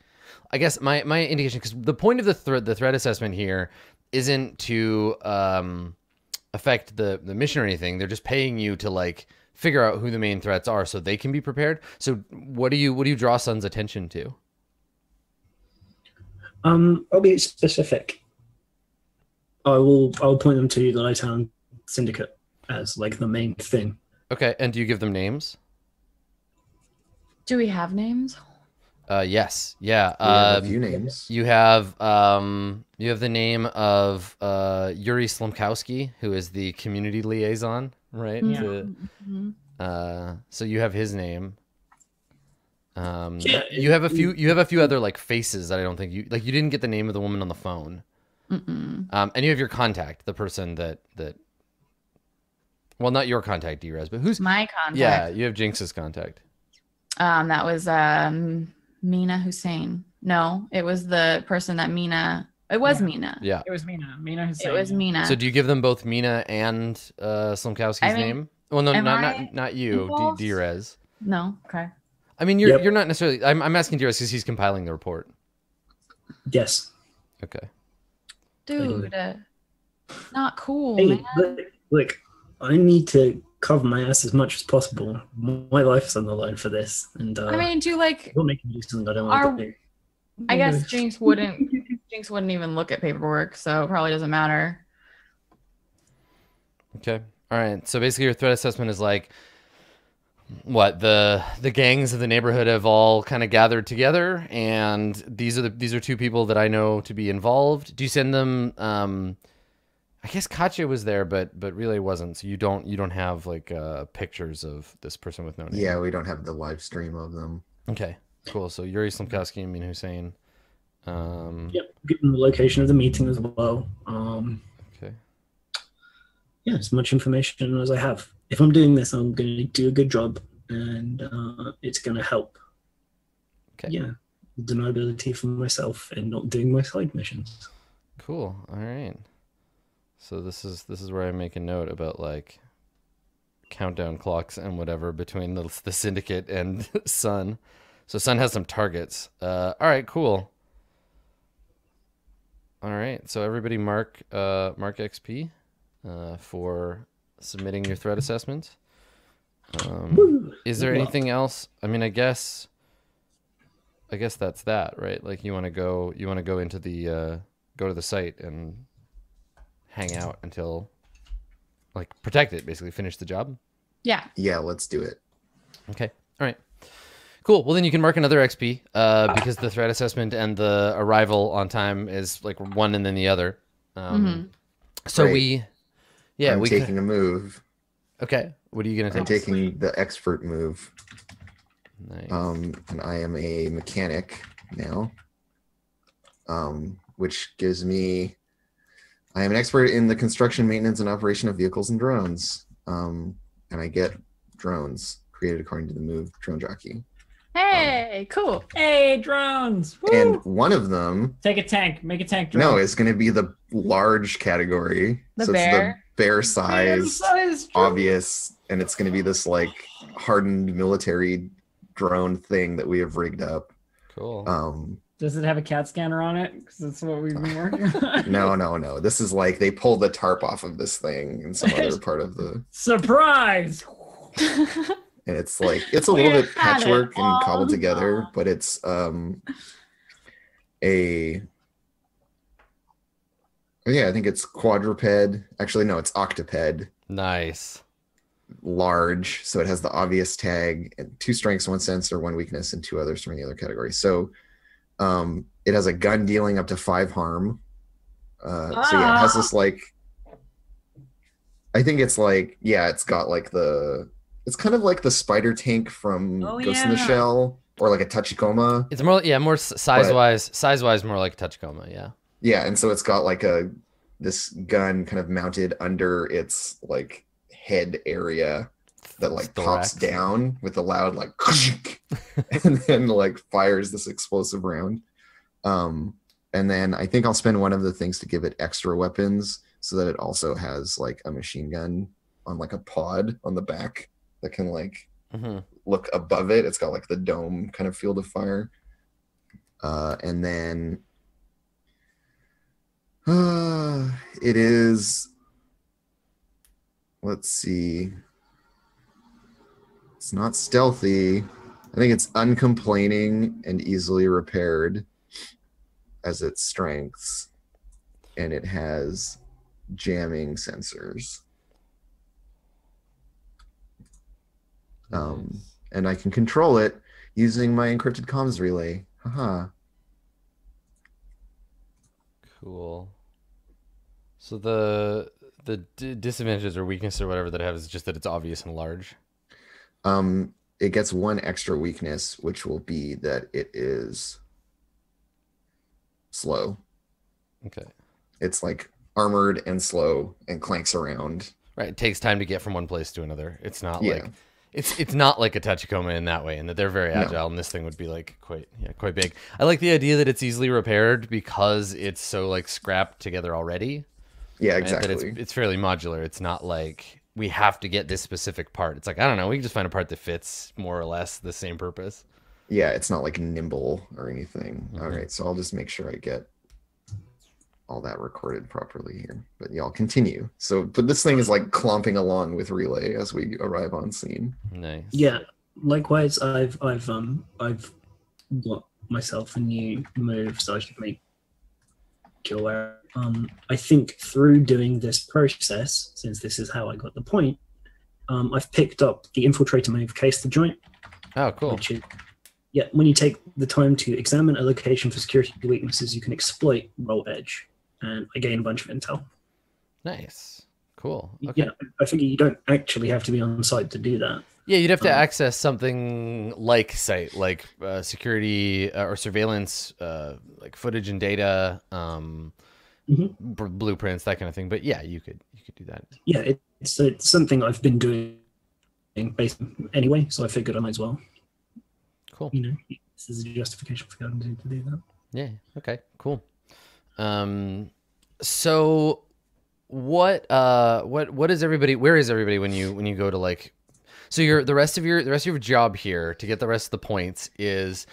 I guess my my indication because the point of the threat the threat assessment here isn't to um, affect the the mission or anything. They're just paying you to like figure out who the main threats are so they can be prepared. So what do you what do you draw Sun's attention to? Um, I'll be specific. I will. I'll point them to the Lowtown Syndicate as like the main thing. Okay, and do you give them names? Do we have names? Uh, yes, yeah. We have Um, a few names. you have um, you have the name of uh, Yuri Slumkowski, who is the community liaison, right? Yeah. To- Mhm. uh, so you have his name. Um, Yeah, you have a few. You have a few other like faces that I don't think you like. You didn't get the name of the woman on the phone. Mm-mm. Um, and you have your contact, the person that that. Well, not your contact, Drez, but who's? My contact. Yeah, you have Jinx's contact. Um, that was um Mina Hussein. No, it was the person that Mina. It was Yeah. Mina. Yeah. It was Mina. Mina Hussein. It was Mina. So do you give them both Mina and uh, Slumkowski's I mean, name? Well, no, not I not not you, involved? Drez. no. Okay. I mean, you're Yep. you're not necessarily. I'm I'm asking Drez because he's compiling the report. Yes. Okay. Dude, uh, not cool, Hey, man. look, look, I need to cover my ass as much as possible. My life's on the line for this, and uh, I mean, do like you're making me do something I don't want Are- to do. I guess Jinx wouldn't Jinx wouldn't even look at paperwork, so it probably doesn't matter. Okay. All right. So basically, your threat assessment is like what the the gangs of the neighborhood have all kind of gathered together, and these are the these are two people that I know to be involved. Do you send them? Um, I guess Katja was there, but but Relay wasn't. So you don't you don't have like uh, pictures of this person with no name. Yeah, we don't have the live stream of them. Okay. Cool. So Yuri Slimkowski and Min Hussein. Um, Yep, given the location of the meeting as well. Um, Okay. yeah, as much information as I have. If I'm doing this, I'm going to do a good job, and uh, it's going to help. Okay. Yeah, deniability for myself and not doing my side missions. Cool. All right. So this is this is where I make a note about like countdown clocks and whatever between the the syndicate and Sun. So Sun has some targets. Uh, all right. Cool. All right. So everybody mark uh, mark XP uh, for submitting your threat assessment. Um, is there anything else? I mean, I guess, I guess that's that, right? Like you want to go, you want to go into the, uh, go to the site and hang out until, like, protect it, basically finish the job. Yeah. Yeah, let's do it. Okay, all right, cool. Well, then you can mark another XP, uh, because the threat assessment and the arrival on time is like one and then the other. Um, so Great. we, yeah, I'm we taking a move. okay. What are you gonna take? I'm taking the expert move. Nice. Um, and I am a mechanic now. Um, which gives me I am an expert in the construction, maintenance, and operation of vehicles and drones. Um, and I get drones created according to the move drone jockey. Hey, cool. Hey, drones! Woo! And one of them, Take a tank. Make a tank drone. no, it's going to be the large category. The so bear? It's the bear size, Size obvious, and it's going to be this like hardened military drone thing that we have rigged up. cool. Um, Does it have a CAT scanner on it? Because that's what we've been working on. no, no, no. This is like they pull the tarp off of this thing in some other part of the, Surprise! and it's like it's a little bit patchwork and cobbled together, but it's um a yeah, I think it's quadruped. Actually, no, it's octoped. nice. large, so it has the obvious tag and two strengths, one sensor, one weakness, and two others from the other category. So um, it has a gun dealing up to five harm. Uh, So yeah, it has this like, I think it's like yeah, it's got like the, it's kind of like the spider tank from Oh, Ghost in the. Shell or like a Tachikoma. It's more, yeah, more size wise, size wise, more like a Tachikoma. Yeah. Yeah, and so it's got like a this gun kind of mounted under its like head area that like pops down with a loud like and then like fires this explosive round. Um and then I think I'll spend one of the things to give it extra weapons so that it also has like a machine gun on like a pod on the back that can like hmm look above it. It's got like the dome kind of field of fire. Uh, and then it is, let's see, it's not stealthy. I think it's uncomplaining and easily repaired as its strengths. And it has jamming sensors. Um, and I can control it using my encrypted comms relay. Haha. Cool. So the the d- disadvantages or weakness or whatever that I have is just that it's obvious and large. Um, it gets one extra weakness, which will be that it is slow. Okay. It's like armored and slow and clanks around. Right. It takes time to get from one place to another. It's not Yeah. like it's it's not like a Tachikoma in that way, and that they're very No. agile, and this thing would be like quite yeah quite big. I like the idea that it's easily repaired because it's so like scrapped together already. Yeah, right? That exactly. it's it's fairly modular. It's not like we have to get this specific part. It's like I don't know. We can just find a part that fits more or less the same purpose. Yeah, it's not like nimble or anything. All Mhm. right, so I'll just make sure I get all that recorded properly here. But y'all continue. So, but this thing is like clomping along with relay as we arrive on scene. Nice. Yeah. Likewise, I've I've um I've got myself a new move, so I should make you aware. Um, I think through doing this process, since this is how I got the point, um, I've picked up the infiltrator move, case the joint, Oh, cool. which is yeah. When you take the time to examine a location for security weaknesses, you can exploit roll edge, and I gain a bunch of intel. Nice. Cool. Okay. Yeah, I figure you don't actually have to be on site to do that. Yeah, you'd have to Um, access something like site, like uh, security uh, or surveillance, uh, like footage and data, um, Mhm. br- blueprints, that kind of thing. But yeah, you could you could do that. yeah, it, it's it's something I've been doing based anyway, so I figured I might as well. Cool. You know, this is a justification for going to, to do that. Yeah. Okay. Cool. Um, so what uh what what is everybody? Where is everybody when you when you go to like? So your the rest of your the rest of your job here to get the rest of the points is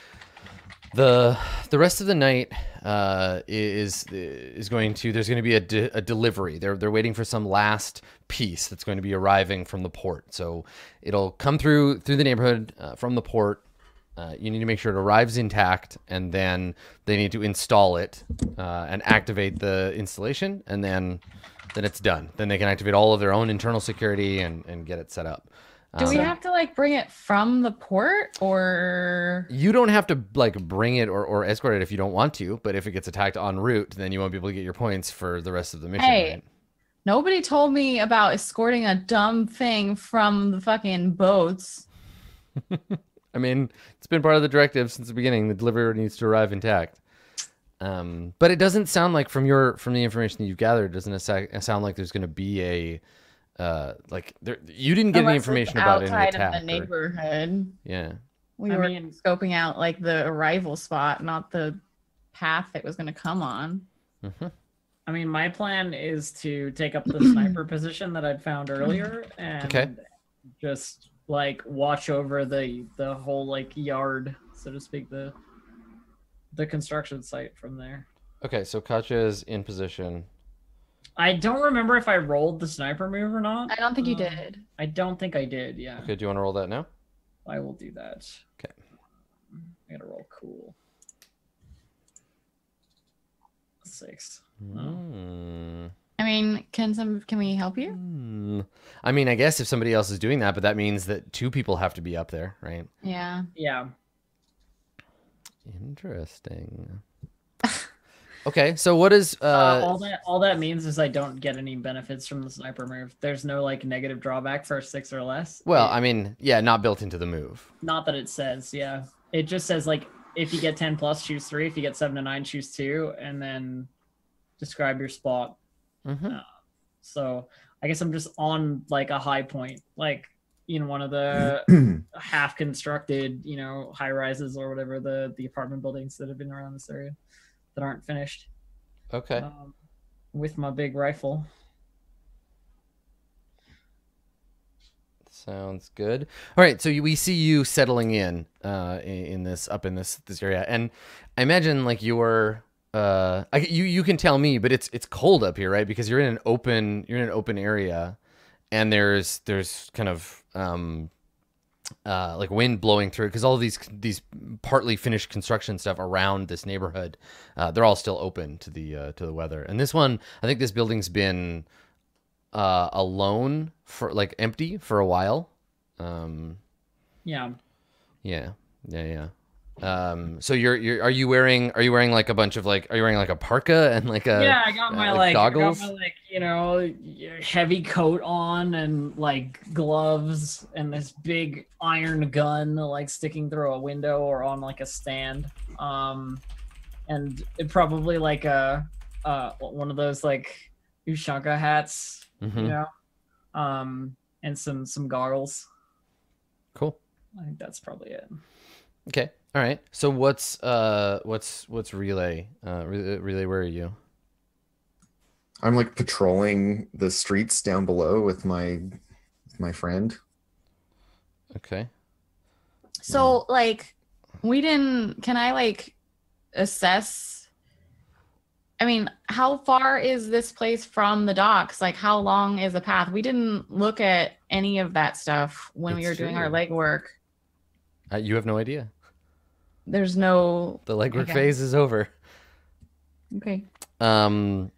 the the rest of the night uh, is is going to there's going to be a, de- a delivery. They're they're waiting for some last piece that's going to be arriving from the port. So it'll come through through the neighborhood uh, from the port. Uh, you need to make sure it arrives intact, and then they need to install it uh, and activate the installation, and then then it's done. Then they can activate all of their own internal security and and get it set up. Do we Um, have to like bring it from the port or You don't have to like bring it or, or escort it if you don't want to, but if it gets attacked en route, then you won't be able to get your points for the rest of the mission. Hey. right? nobody told me about escorting a dumb thing from the fucking boats? I mean, it's been part of the directive since the beginning. The delivery needs to arrive intact. Um, but it doesn't sound like from your from the information that you've gathered, doesn't it sound like there's going to be a uh like there you didn't get any Unless it's information about any outside attack. of the or- neighborhood. yeah. We I were mean- scoping out like the arrival spot, not the path it was going to come on. Mhm. I mean, my plan is to take up the sniper position that I'd found earlier and Okay. just like watch over the the whole like yard, so to speak, the the construction site from there. Okay, so Katja is in position. I don't remember if I rolled the sniper move or not. I don't think you Um, did. I don't think I did. Yeah, Okay, do you want to roll that now? I will do that. Okay. I gotta roll cool. Six. Hmm. I mean, can some can we help you? Hmm. I mean, I guess if somebody else is doing that, but that means that two people have to be up there, right? Yeah. Yeah. Interesting. Okay, so what is uh, Uh, all that all that means is I don't get any benefits from the sniper move. There's no like negative drawback for six or less. well, It- I mean, yeah, not built into the move. not that it says. Yeah, it just says like if you get ten plus, choose three. If you get seven to nine, choose two, and then describe your spot. hmm So I guess I'm just on like a high point, like in one of the half constructed, you know, high rises or whatever the the apartment buildings that have been around this area that aren't finished. Okay. Um, with my big rifle. Sounds good. All right, so we see you settling in uh, in, this up in this this area, and I imagine like you're uh, I, you you can tell me, but it's it's cold up here, right? Because you're in an open you're in an open area, and there's there's kind of um, uh, like wind blowing through because all of these these partly finished construction stuff around this neighborhood, uh, they're all still open to the uh, to the weather. And this one, I think this building's been uh, alone for like empty for a while. Um, Yeah. yeah, yeah, yeah. Um, so you're you're are you wearing are you wearing like a bunch of like are you wearing like a parka and like a yeah, I got my uh, like goggles? Got my like you know heavy coat on and like gloves and this big iron gun like sticking through a window or on like a stand. Um, and it probably like a uh one of those like Ushanka hats, Mhm. you know, um, and some some goggles. Cool. I think that's probably it. Okay. All right. So what's uh what's what's relay? Uh relay, relay where are you? I'm like patrolling the streets down below with my with my friend. Okay. So like we didn't can I like assess I mean, how far is this place from the docks? Like, how long is the path? We didn't look at any of that stuff when we It's were doing our legwork. Uh, you have no idea. There's no. The legwork Okay. phase is over. Okay. Um,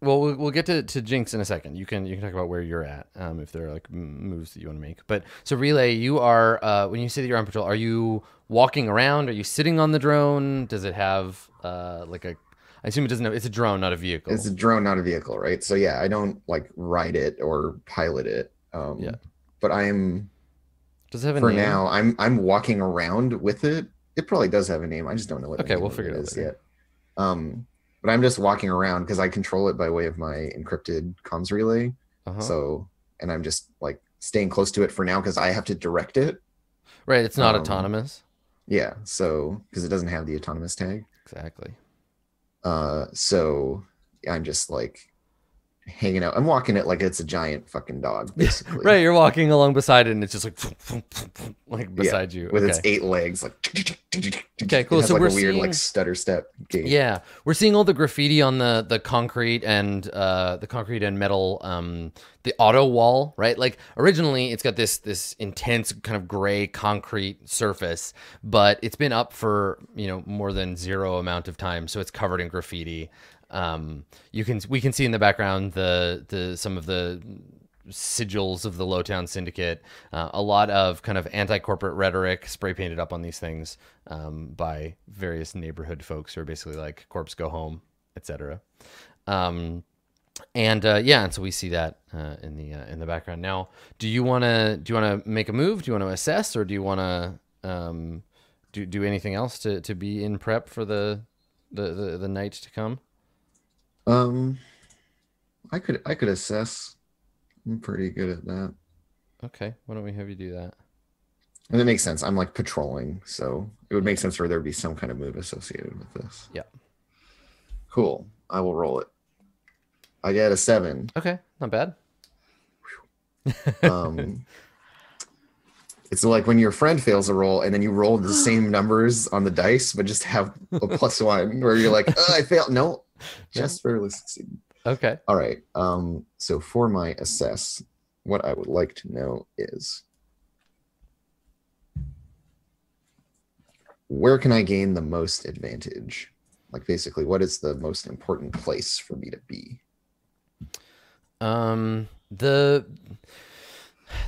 well, we'll we'll get to, to Jinx in a second. You can you can talk about where you're at, um, if there are like moves that you want to make. But so relay, you are uh, when you say that you're on patrol, are you walking around? Are you sitting on the drone? Does it have uh like a? I assume it doesn't have. It's a drone, not a vehicle. It's a drone, not a vehicle, right? So yeah, I don't like ride it or pilot it. Um, Yeah. But I'm Does it have a for name? now. I'm I'm walking around with it. It probably does have a name. I just don't know what. Okay, we'll figure it out later. yet. Um, but I'm just walking around because I control it by way of my encrypted comms relay. Uh-huh. So, and I'm just like staying close to it for now because I have to direct it. right, it's not um, autonomous. Yeah. So because it doesn't have the autonomous tag. Exactly. Uh, so I'm just like hanging out. I'm walking it like it's a giant fucking dog, basically. Right, you're walking along beside it, and it's just like like beside you. With okay. its eight legs, like Okay, cool. So like we're a weird seeing- like stutter step gait. Yeah, we're seeing all the graffiti on the the concrete and uh, the concrete and metal, um, the auto wall, right? Like originally, it's got this this intense kind of gray concrete surface, but it's been up for you know more than zero amount of time, so it's covered in graffiti. Um, you can we can see in the background the the some of the sigils of the Lowtown Syndicate. Uh, a lot of kind of anti-corporate rhetoric spray painted up on these things um, by various neighborhood folks who are basically like "corpse go home," etc. Um, and uh, yeah, and so we see that uh, in the uh, in the background. Now, do you want to do you want to make a move? Do you want to assess, or do you want to um, do do anything else to, to be in prep for the the, the the night to come? Um, I could I could assess. I'm pretty good at that, Okay, why don't we have you do that? and it makes sense. I'm like patrolling, so it would make sense for there to be some kind of move associated with this. Yeah. Cool. I will roll it. I get a seven. Okay, not bad. Um, it's like when your friend fails a roll and then you roll the same numbers on the dice, but just have a plus one, where you're like, oh, I failed. No, just barely succeeded. Okay. All right. Um, so for my assess, what I would like to know is where can I gain the most advantage? Like basically, what is the most important place for me to be? Um, the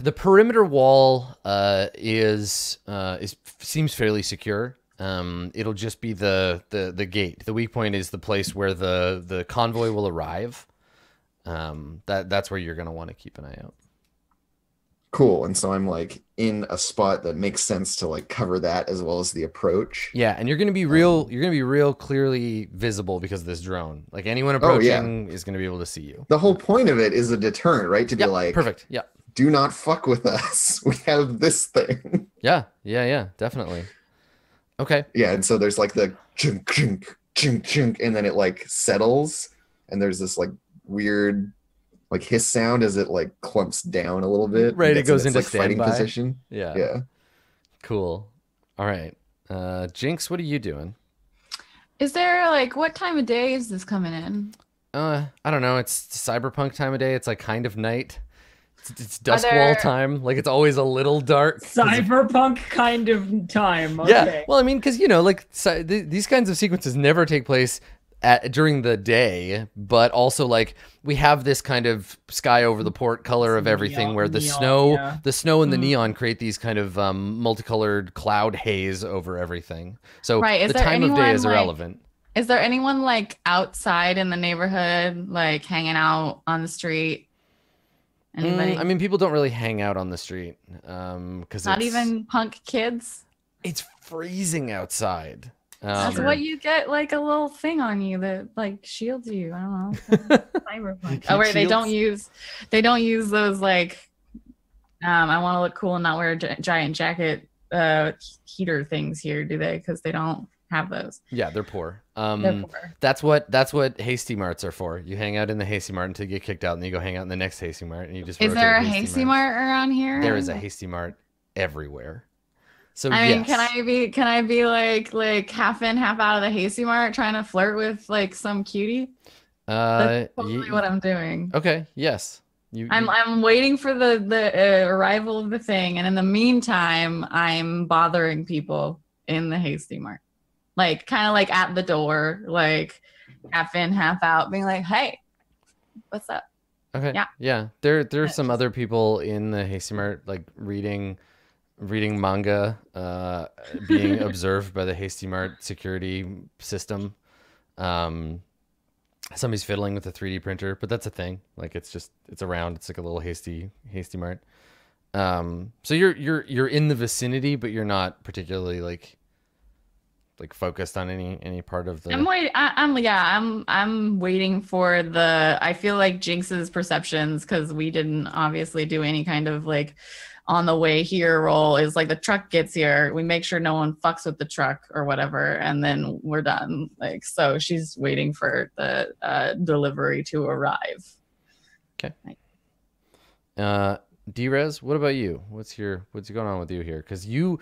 the perimeter wall uh, is uh, is seems fairly secure. Um, it'll just be the, the the gate. The weak point is the place where the the convoy will arrive. Um, that that's where you're gonna want to keep an eye out. Cool. And so I'm like in a spot that makes sense to like cover that as well as the approach. Yeah, and you're gonna be real. You're gonna be real clearly visible because of this drone. Like anyone Oh, yeah. approaching is gonna be able to see you. The whole point of it is a deterrent, right? To be like, perfect. Yeah, do not fuck with us. We have this thing. yeah, yeah, yeah, definitely. Okay. yeah and so there's like the chunk chunk chunk chunk and then it like settles and there's this like weird like hiss sound as it like clumps down a little bit Right, it gets in goes into like fighting position Yeah. yeah Cool. All right. Uh, Jinx, what are you doing? Is there like what time of day is this coming in? Uh, I don't know. It's cyberpunk time of day. It's like kind of night. It's, it's Are dusk wall time. Like it's always a little dark. 'cause of- Cyberpunk kind of time. Yeah. Well, I mean, because you know, like cy- th- these kinds of sequences never take place at during the day, but also like we have this kind of sky over the port color of Neon- everything, where the neon, snow, yeah. the snow and the Mm. neon create these kind of um, multicolored cloud haze over everything. So Right, the there time of day anyone, is like- irrelevant. Is there anyone like outside in the neighborhood, like hanging out on the street? Anybody? Mm, I mean, people don't really hang out on the street um, because Not even punk kids. it's freezing outside. That's Um, what you get, like a little thing on you that like shields you. I don't know. Cyberpunk. Oh wait, they don't use they don't use those like um I want to look cool and not wear a gi- giant jacket uh heater things here, do they? Because they don't have those. yeah, they're poor. Um, They're poor. That's what that's what hasty marts are for. You hang out in the hasty mart until you get kicked out, and then you go hang out in the next hasty mart, and you just. Is there a hasty hasty mart around here? There is a hasty mart everywhere. So I mean, yes. can I be can I be like like half in, half out of the hasty mart trying to flirt with like some cutie? Uh, That's totally what I'm doing. okay. Yes. You. I'm you- I'm waiting for the the uh, arrival of the thing, and in the meantime, I'm bothering people in the hasty mart, like kind of like at the door, like half in, half out, being like, "Hey, what's up?" Okay. Yeah. Yeah. There there are some other people in the Hasty Mart like reading reading manga, uh being observed by the Hasty Mart security system. Um somebody's fiddling with a 3D printer, but that's a thing. Like it's just it's around. It's like a little hasty hasty mart. Um so you're you're you're in the vicinity, but you're not particularly like like focused on any any part of the I'm waiting. I, I'm yeah. I'm I'm waiting for the. I feel like Jinx's perceptions because we didn't obviously do any kind of like on the way here roll. Is like the truck gets here, we make sure no one fucks with the truck or whatever, and then we're done. Like so, she's waiting for the uh, delivery to arrive. Okay uh, Drez, what about you? What's your what's going on with you here? Because you,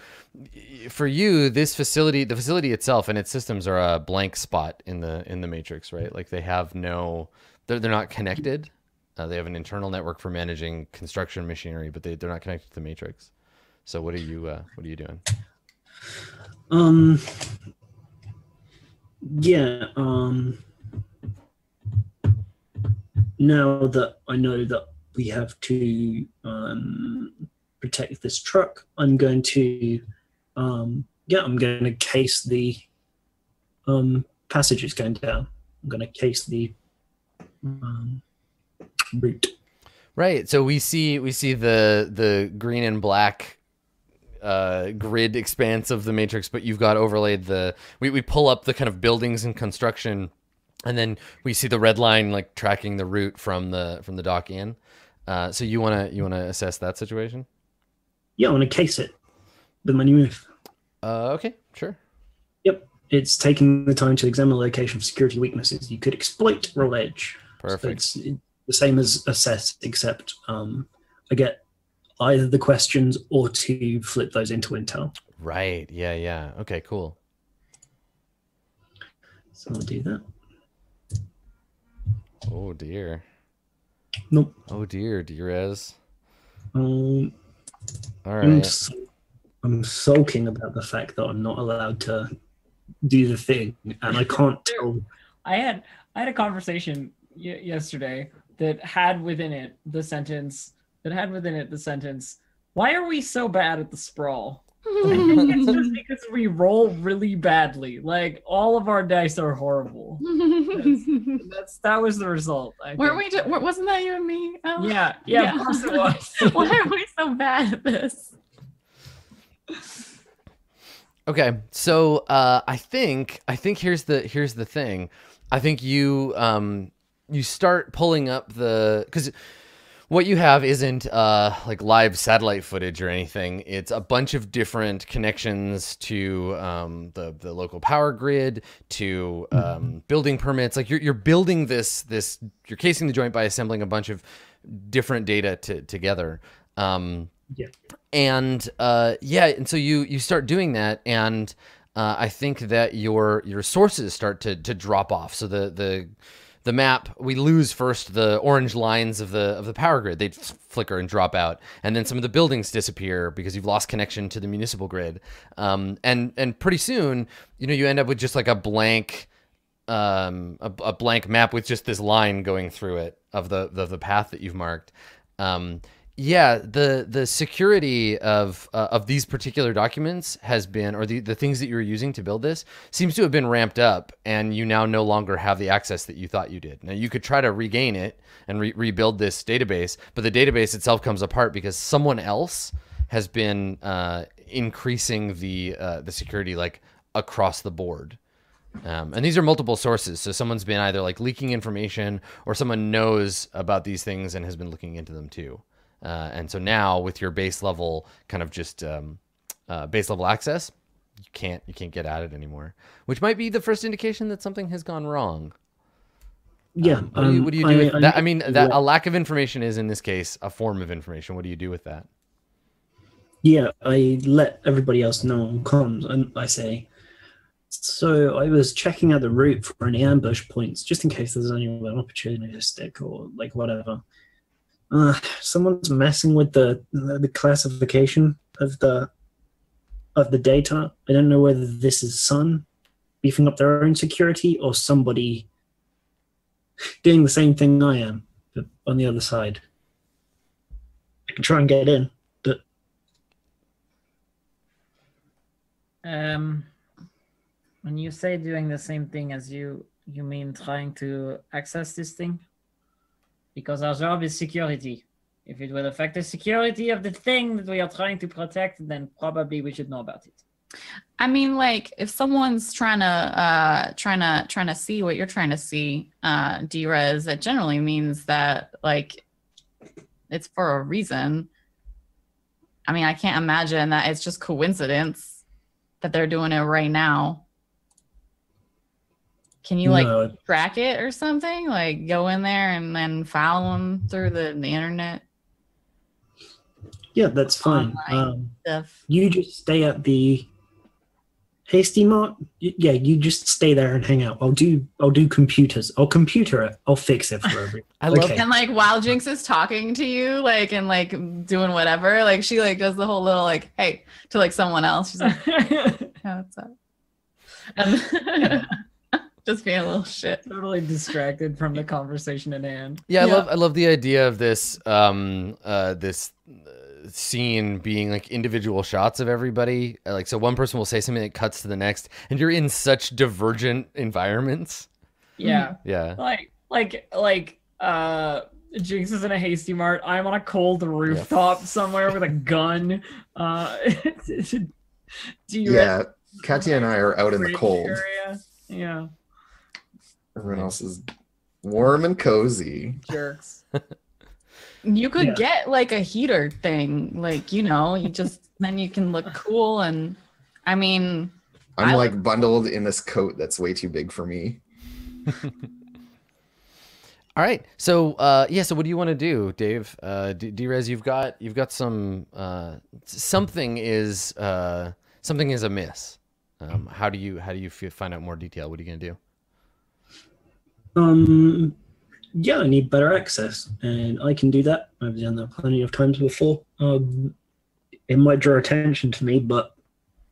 for you, this facility, the facility itself and its systems are a blank spot in the in the matrix, right? Like they have no, they're they're not connected. Uh, they have an internal network for managing construction machinery, but they they're not connected to the matrix. So what are you uh, what are you doing? Um. Yeah. Um. Now that I know that we have to um, protect this truck, I'm going to, um, yeah, I'm going to case the um, passages going down. I'm going to case the um, route. Right. So we see we see the the green and black uh, grid expanse of the matrix, but you've got overlaid the we, we pull up the kind of buildings and construction, and then we see the red line like tracking the route from the from the dock in. Uh, so you wanna you wanna assess that situation? Yeah, I want to case it with my new move. Uh, okay, sure. Yep. It's taking the time to examine the location of security weaknesses. You could exploit roll edge. So Perfect. it's the same as assess, except um, I get either the questions or to flip those into intel. Right. Yeah. Yeah. Okay. Cool. So I'll do that. Oh dear. Nope. Oh dear, Drez. Um, All I'm, right. s- I'm sulking about the fact that I'm not allowed to do the thing, and I can't tell. I had I had a conversation y- yesterday that had within it the sentence that had within it the sentence. Why are we so bad at the sprawl? I think it's just because we roll really badly. Like all of our dice are horrible. That's that was the result. I Weren't we? think. Just, wasn't that you and me? Oh. Yeah, yeah, Yeah. of course it was. Why are we so bad at this? Okay, so uh, I think I think here's the here's the thing. I think you um you start pulling up the because what you have isn't uh like live satellite footage or anything. It's a bunch of different connections to um the the local power grid to um building permits. Like you're you're building this this you're casing the joint by assembling a bunch of different data to, together. Um, Yeah. and uh, yeah, and so you you start doing that, and uh, I think that your your sources start to to drop off. So the the the map we lose first the orange lines of the of the power grid they flicker and drop out and then some of the buildings disappear because you've lost connection to the municipal grid um, and and pretty soon you know you end up with just like a blank um, a, a blank map with just this line going through it of the the, the path that you've marked. Um, yeah, the the security of uh, of these particular documents has been, or the the things that you're using to build this seems to have been ramped up, and you now no longer have the access that you thought you did. Now you could try to regain it and re- rebuild this database, but the database itself comes apart because someone else has been uh, increasing the uh, the security like across the board. Um, and these are multiple sources. So someone's been either like leaking information or someone knows about these things and has been looking into them too. Uh, and so now with your base level kind of just um, uh, base level access, you can't you can't get at it anymore, which might be the first indication that something has gone wrong. Yeah. Um, what, do you, what do you do I- with I that? I mean, that uh, a lack of information is in this case a form of information. What do you do with that? yeah, I let everybody else know on comms, and I say, so I was checking out the route for any ambush points, just in case there's any opportunistic or like whatever. Uh, someone's messing with the, the classification of the of the data. I don't know whether this is Sun beefing up their own security or somebody doing the same thing I am, but on the other side. I can try and get in, but Um, when you say doing the same thing as you, you mean trying to access this thing? Because our job is security. If it will affect the security of the thing that we are trying to protect, then probably we should know about it. I mean, like if someone's trying to uh trying to trying to see what you're trying to see, uh Drez, that generally means that like it's for a reason. I mean, I can't imagine that it's just coincidence that they're doing it right now. Can you like no, track it or something? Like go in there and then follow them through the, the internet yeah, that's fine. Um, stuff. you just stay at the Hasty Mart. Yeah, you just stay there and hang out. I'll do. I'll do computers. I'll computer it. I'll fix it for everyone. I love Okay. And like while Jinx is talking to you, like and like doing whatever, like she like does the whole little like hey to like someone else. She's like, totally yeah, what's up? And just being a little shit. Totally distracted from the conversation at hand. Yeah, I Yeah. love I love the idea of this um uh this uh, scene being like individual shots of everybody. Uh, Like so one person will say something that cuts to the next and you're in such divergent environments. Yeah. Yeah. like like like uh Jinx is in a hasty mart. I'm on a cold rooftop somewhere with a gun. Uh do you Yeah, Katja and I are out in the cold. area? Yeah, Everyone else is warm and cozy. jerks. You could Yeah. get like a heater thing, like you know, you just then you can look cool and I mean I'm I like bundled in this coat that's way too big for me. All right. So uh yeah, so what do you want to do, Dave? Uh D- Drez, you've got you've got some uh something is uh something is amiss. Um how do you how do you f- find out more detail? What are you going to do? Um, yeah, I need better access, and I can do that. I've done that plenty of times before. Um, it might draw attention to me, but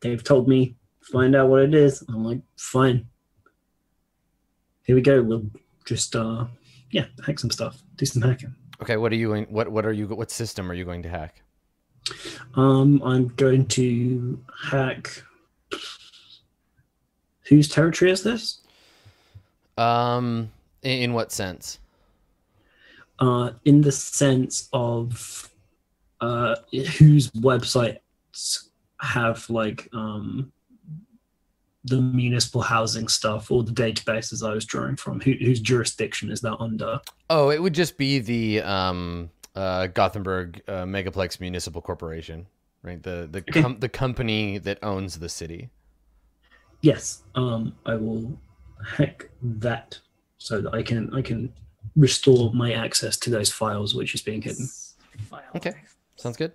they've told me find out what it is. I'm like, fine. Here we go. We'll just uh, yeah, hack some stuff, do some hacking. Okay, what are you going what what are you what system are you going to hack? Um, I'm going to hack. Whose territory is this? Um in, what sense? uh, in the sense of uh, whose websites have like um, the municipal housing stuff or the databases I was drawing from. Who, whose jurisdiction is that under? Oh, it would just be the um, uh, Gothenburg uh, Megaplex Municipal Corporation, right? The the Okay. com- the company that owns the city. Yes, um, I will hack that so that I can I can restore my access to those files which is being hidden. Okay. Sounds good.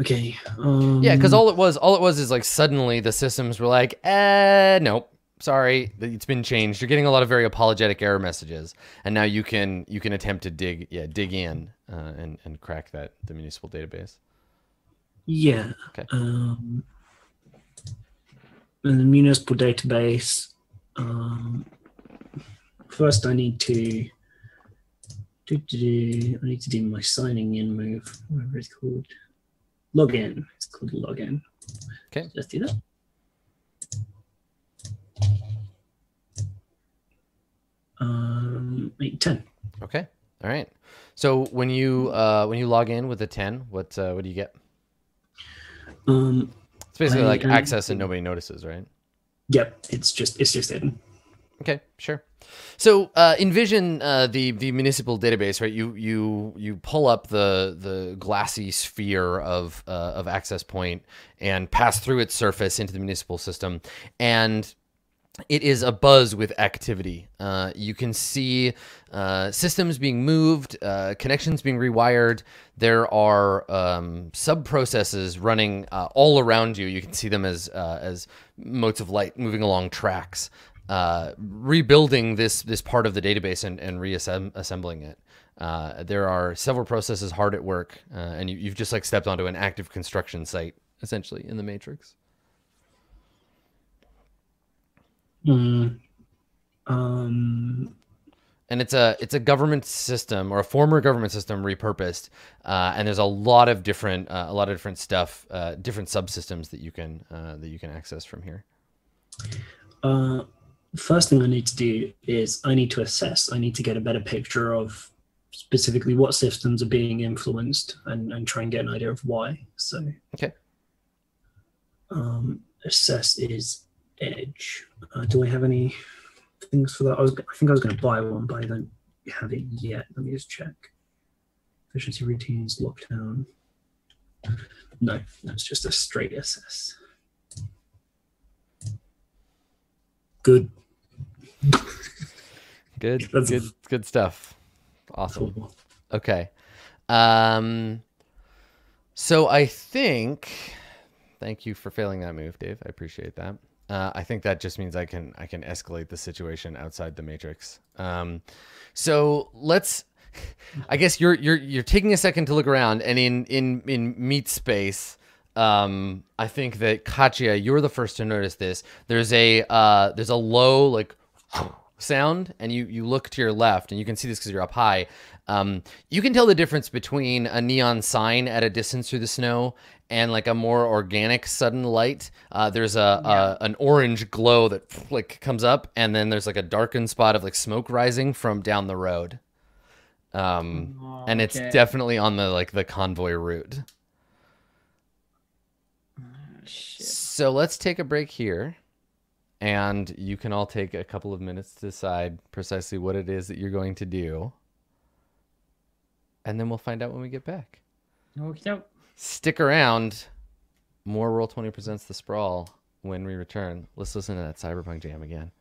Okay. Um, Yeah, because all it was, all it was is like suddenly the systems were like, eh, nope, sorry, it's been changed. You're getting a lot of very apologetic error messages, and now you can you can attempt to dig, yeah, dig in uh, and and crack that the municipal database. Yeah. Okay. Um, in the municipal database, um, first I need to do, do, I need to do my signing in move, whatever it's called. Login. It's called login. Okay. Let's do that. Um, eight, 10. Okay, all right. So when you uh, when you log in with a ten, what uh, what do you get? Um, It's basically I like am- access and nobody notices, right? Yep, it's just it's just hidden. Okay, sure. So uh, envision uh, the the municipal database, right? You you you pull up the the glassy sphere of uh, of access point and pass through its surface into the municipal system, and it is a buzz with activity. Uh, you can see uh, systems being moved, uh, connections being rewired. There are um, sub processes running uh, all around you. You can see them as uh, as motes of light moving along tracks, uh, rebuilding this this part of the database and, and reassembling it. There are several processes hard at work, and you, you've just like stepped onto an active construction site, essentially in the Matrix. Hmm. Um, and it's a it's a government system or a former government system repurposed, uh, and there's a lot of different uh, a lot of different stuff, uh, different subsystems that you can uh, that you can access from here. uh, first thing I need to do is I need to assess. I need to get a better picture of specifically what systems are being influenced and, and try and get an idea of why. So, Okay. Um, assess is edge. Uh, do I have any things for that? I was I think I was going to buy one, but I don't have it yet. Let me just check. Efficiency routines, lockdown. No, that's just a straight SS. Good. Good, That's- good, good stuff. Awesome. Cool. Okay. Um, so I think, thank you for failing that move, Dave. I appreciate that. Uh, I think that just means I can I can escalate the situation outside the matrix. Um, so let's. I guess you're you're you're taking a second to look around, and in in in meat space, um, I think that Katja, you're the first to notice this. There's a uh, there's a low like sound, and you you look to your left, and you can see this because you're up high. Um, you can tell the difference between a neon sign at a distance through the snow and like a more organic sudden light. Uh, there's a, a an orange glow that like comes up, and then there's like a darkened spot of like smoke rising from down the road. Um, and it's Okay. definitely on the like the convoy route. Shit. So let's take a break here. And you can all take a couple of minutes to decide precisely what it is that you're going to do. And then we'll find out when we get back. Doke. Stick around. More Roll 20 presents The Sprawl when we return. Let's listen to that Cyberpunk jam again.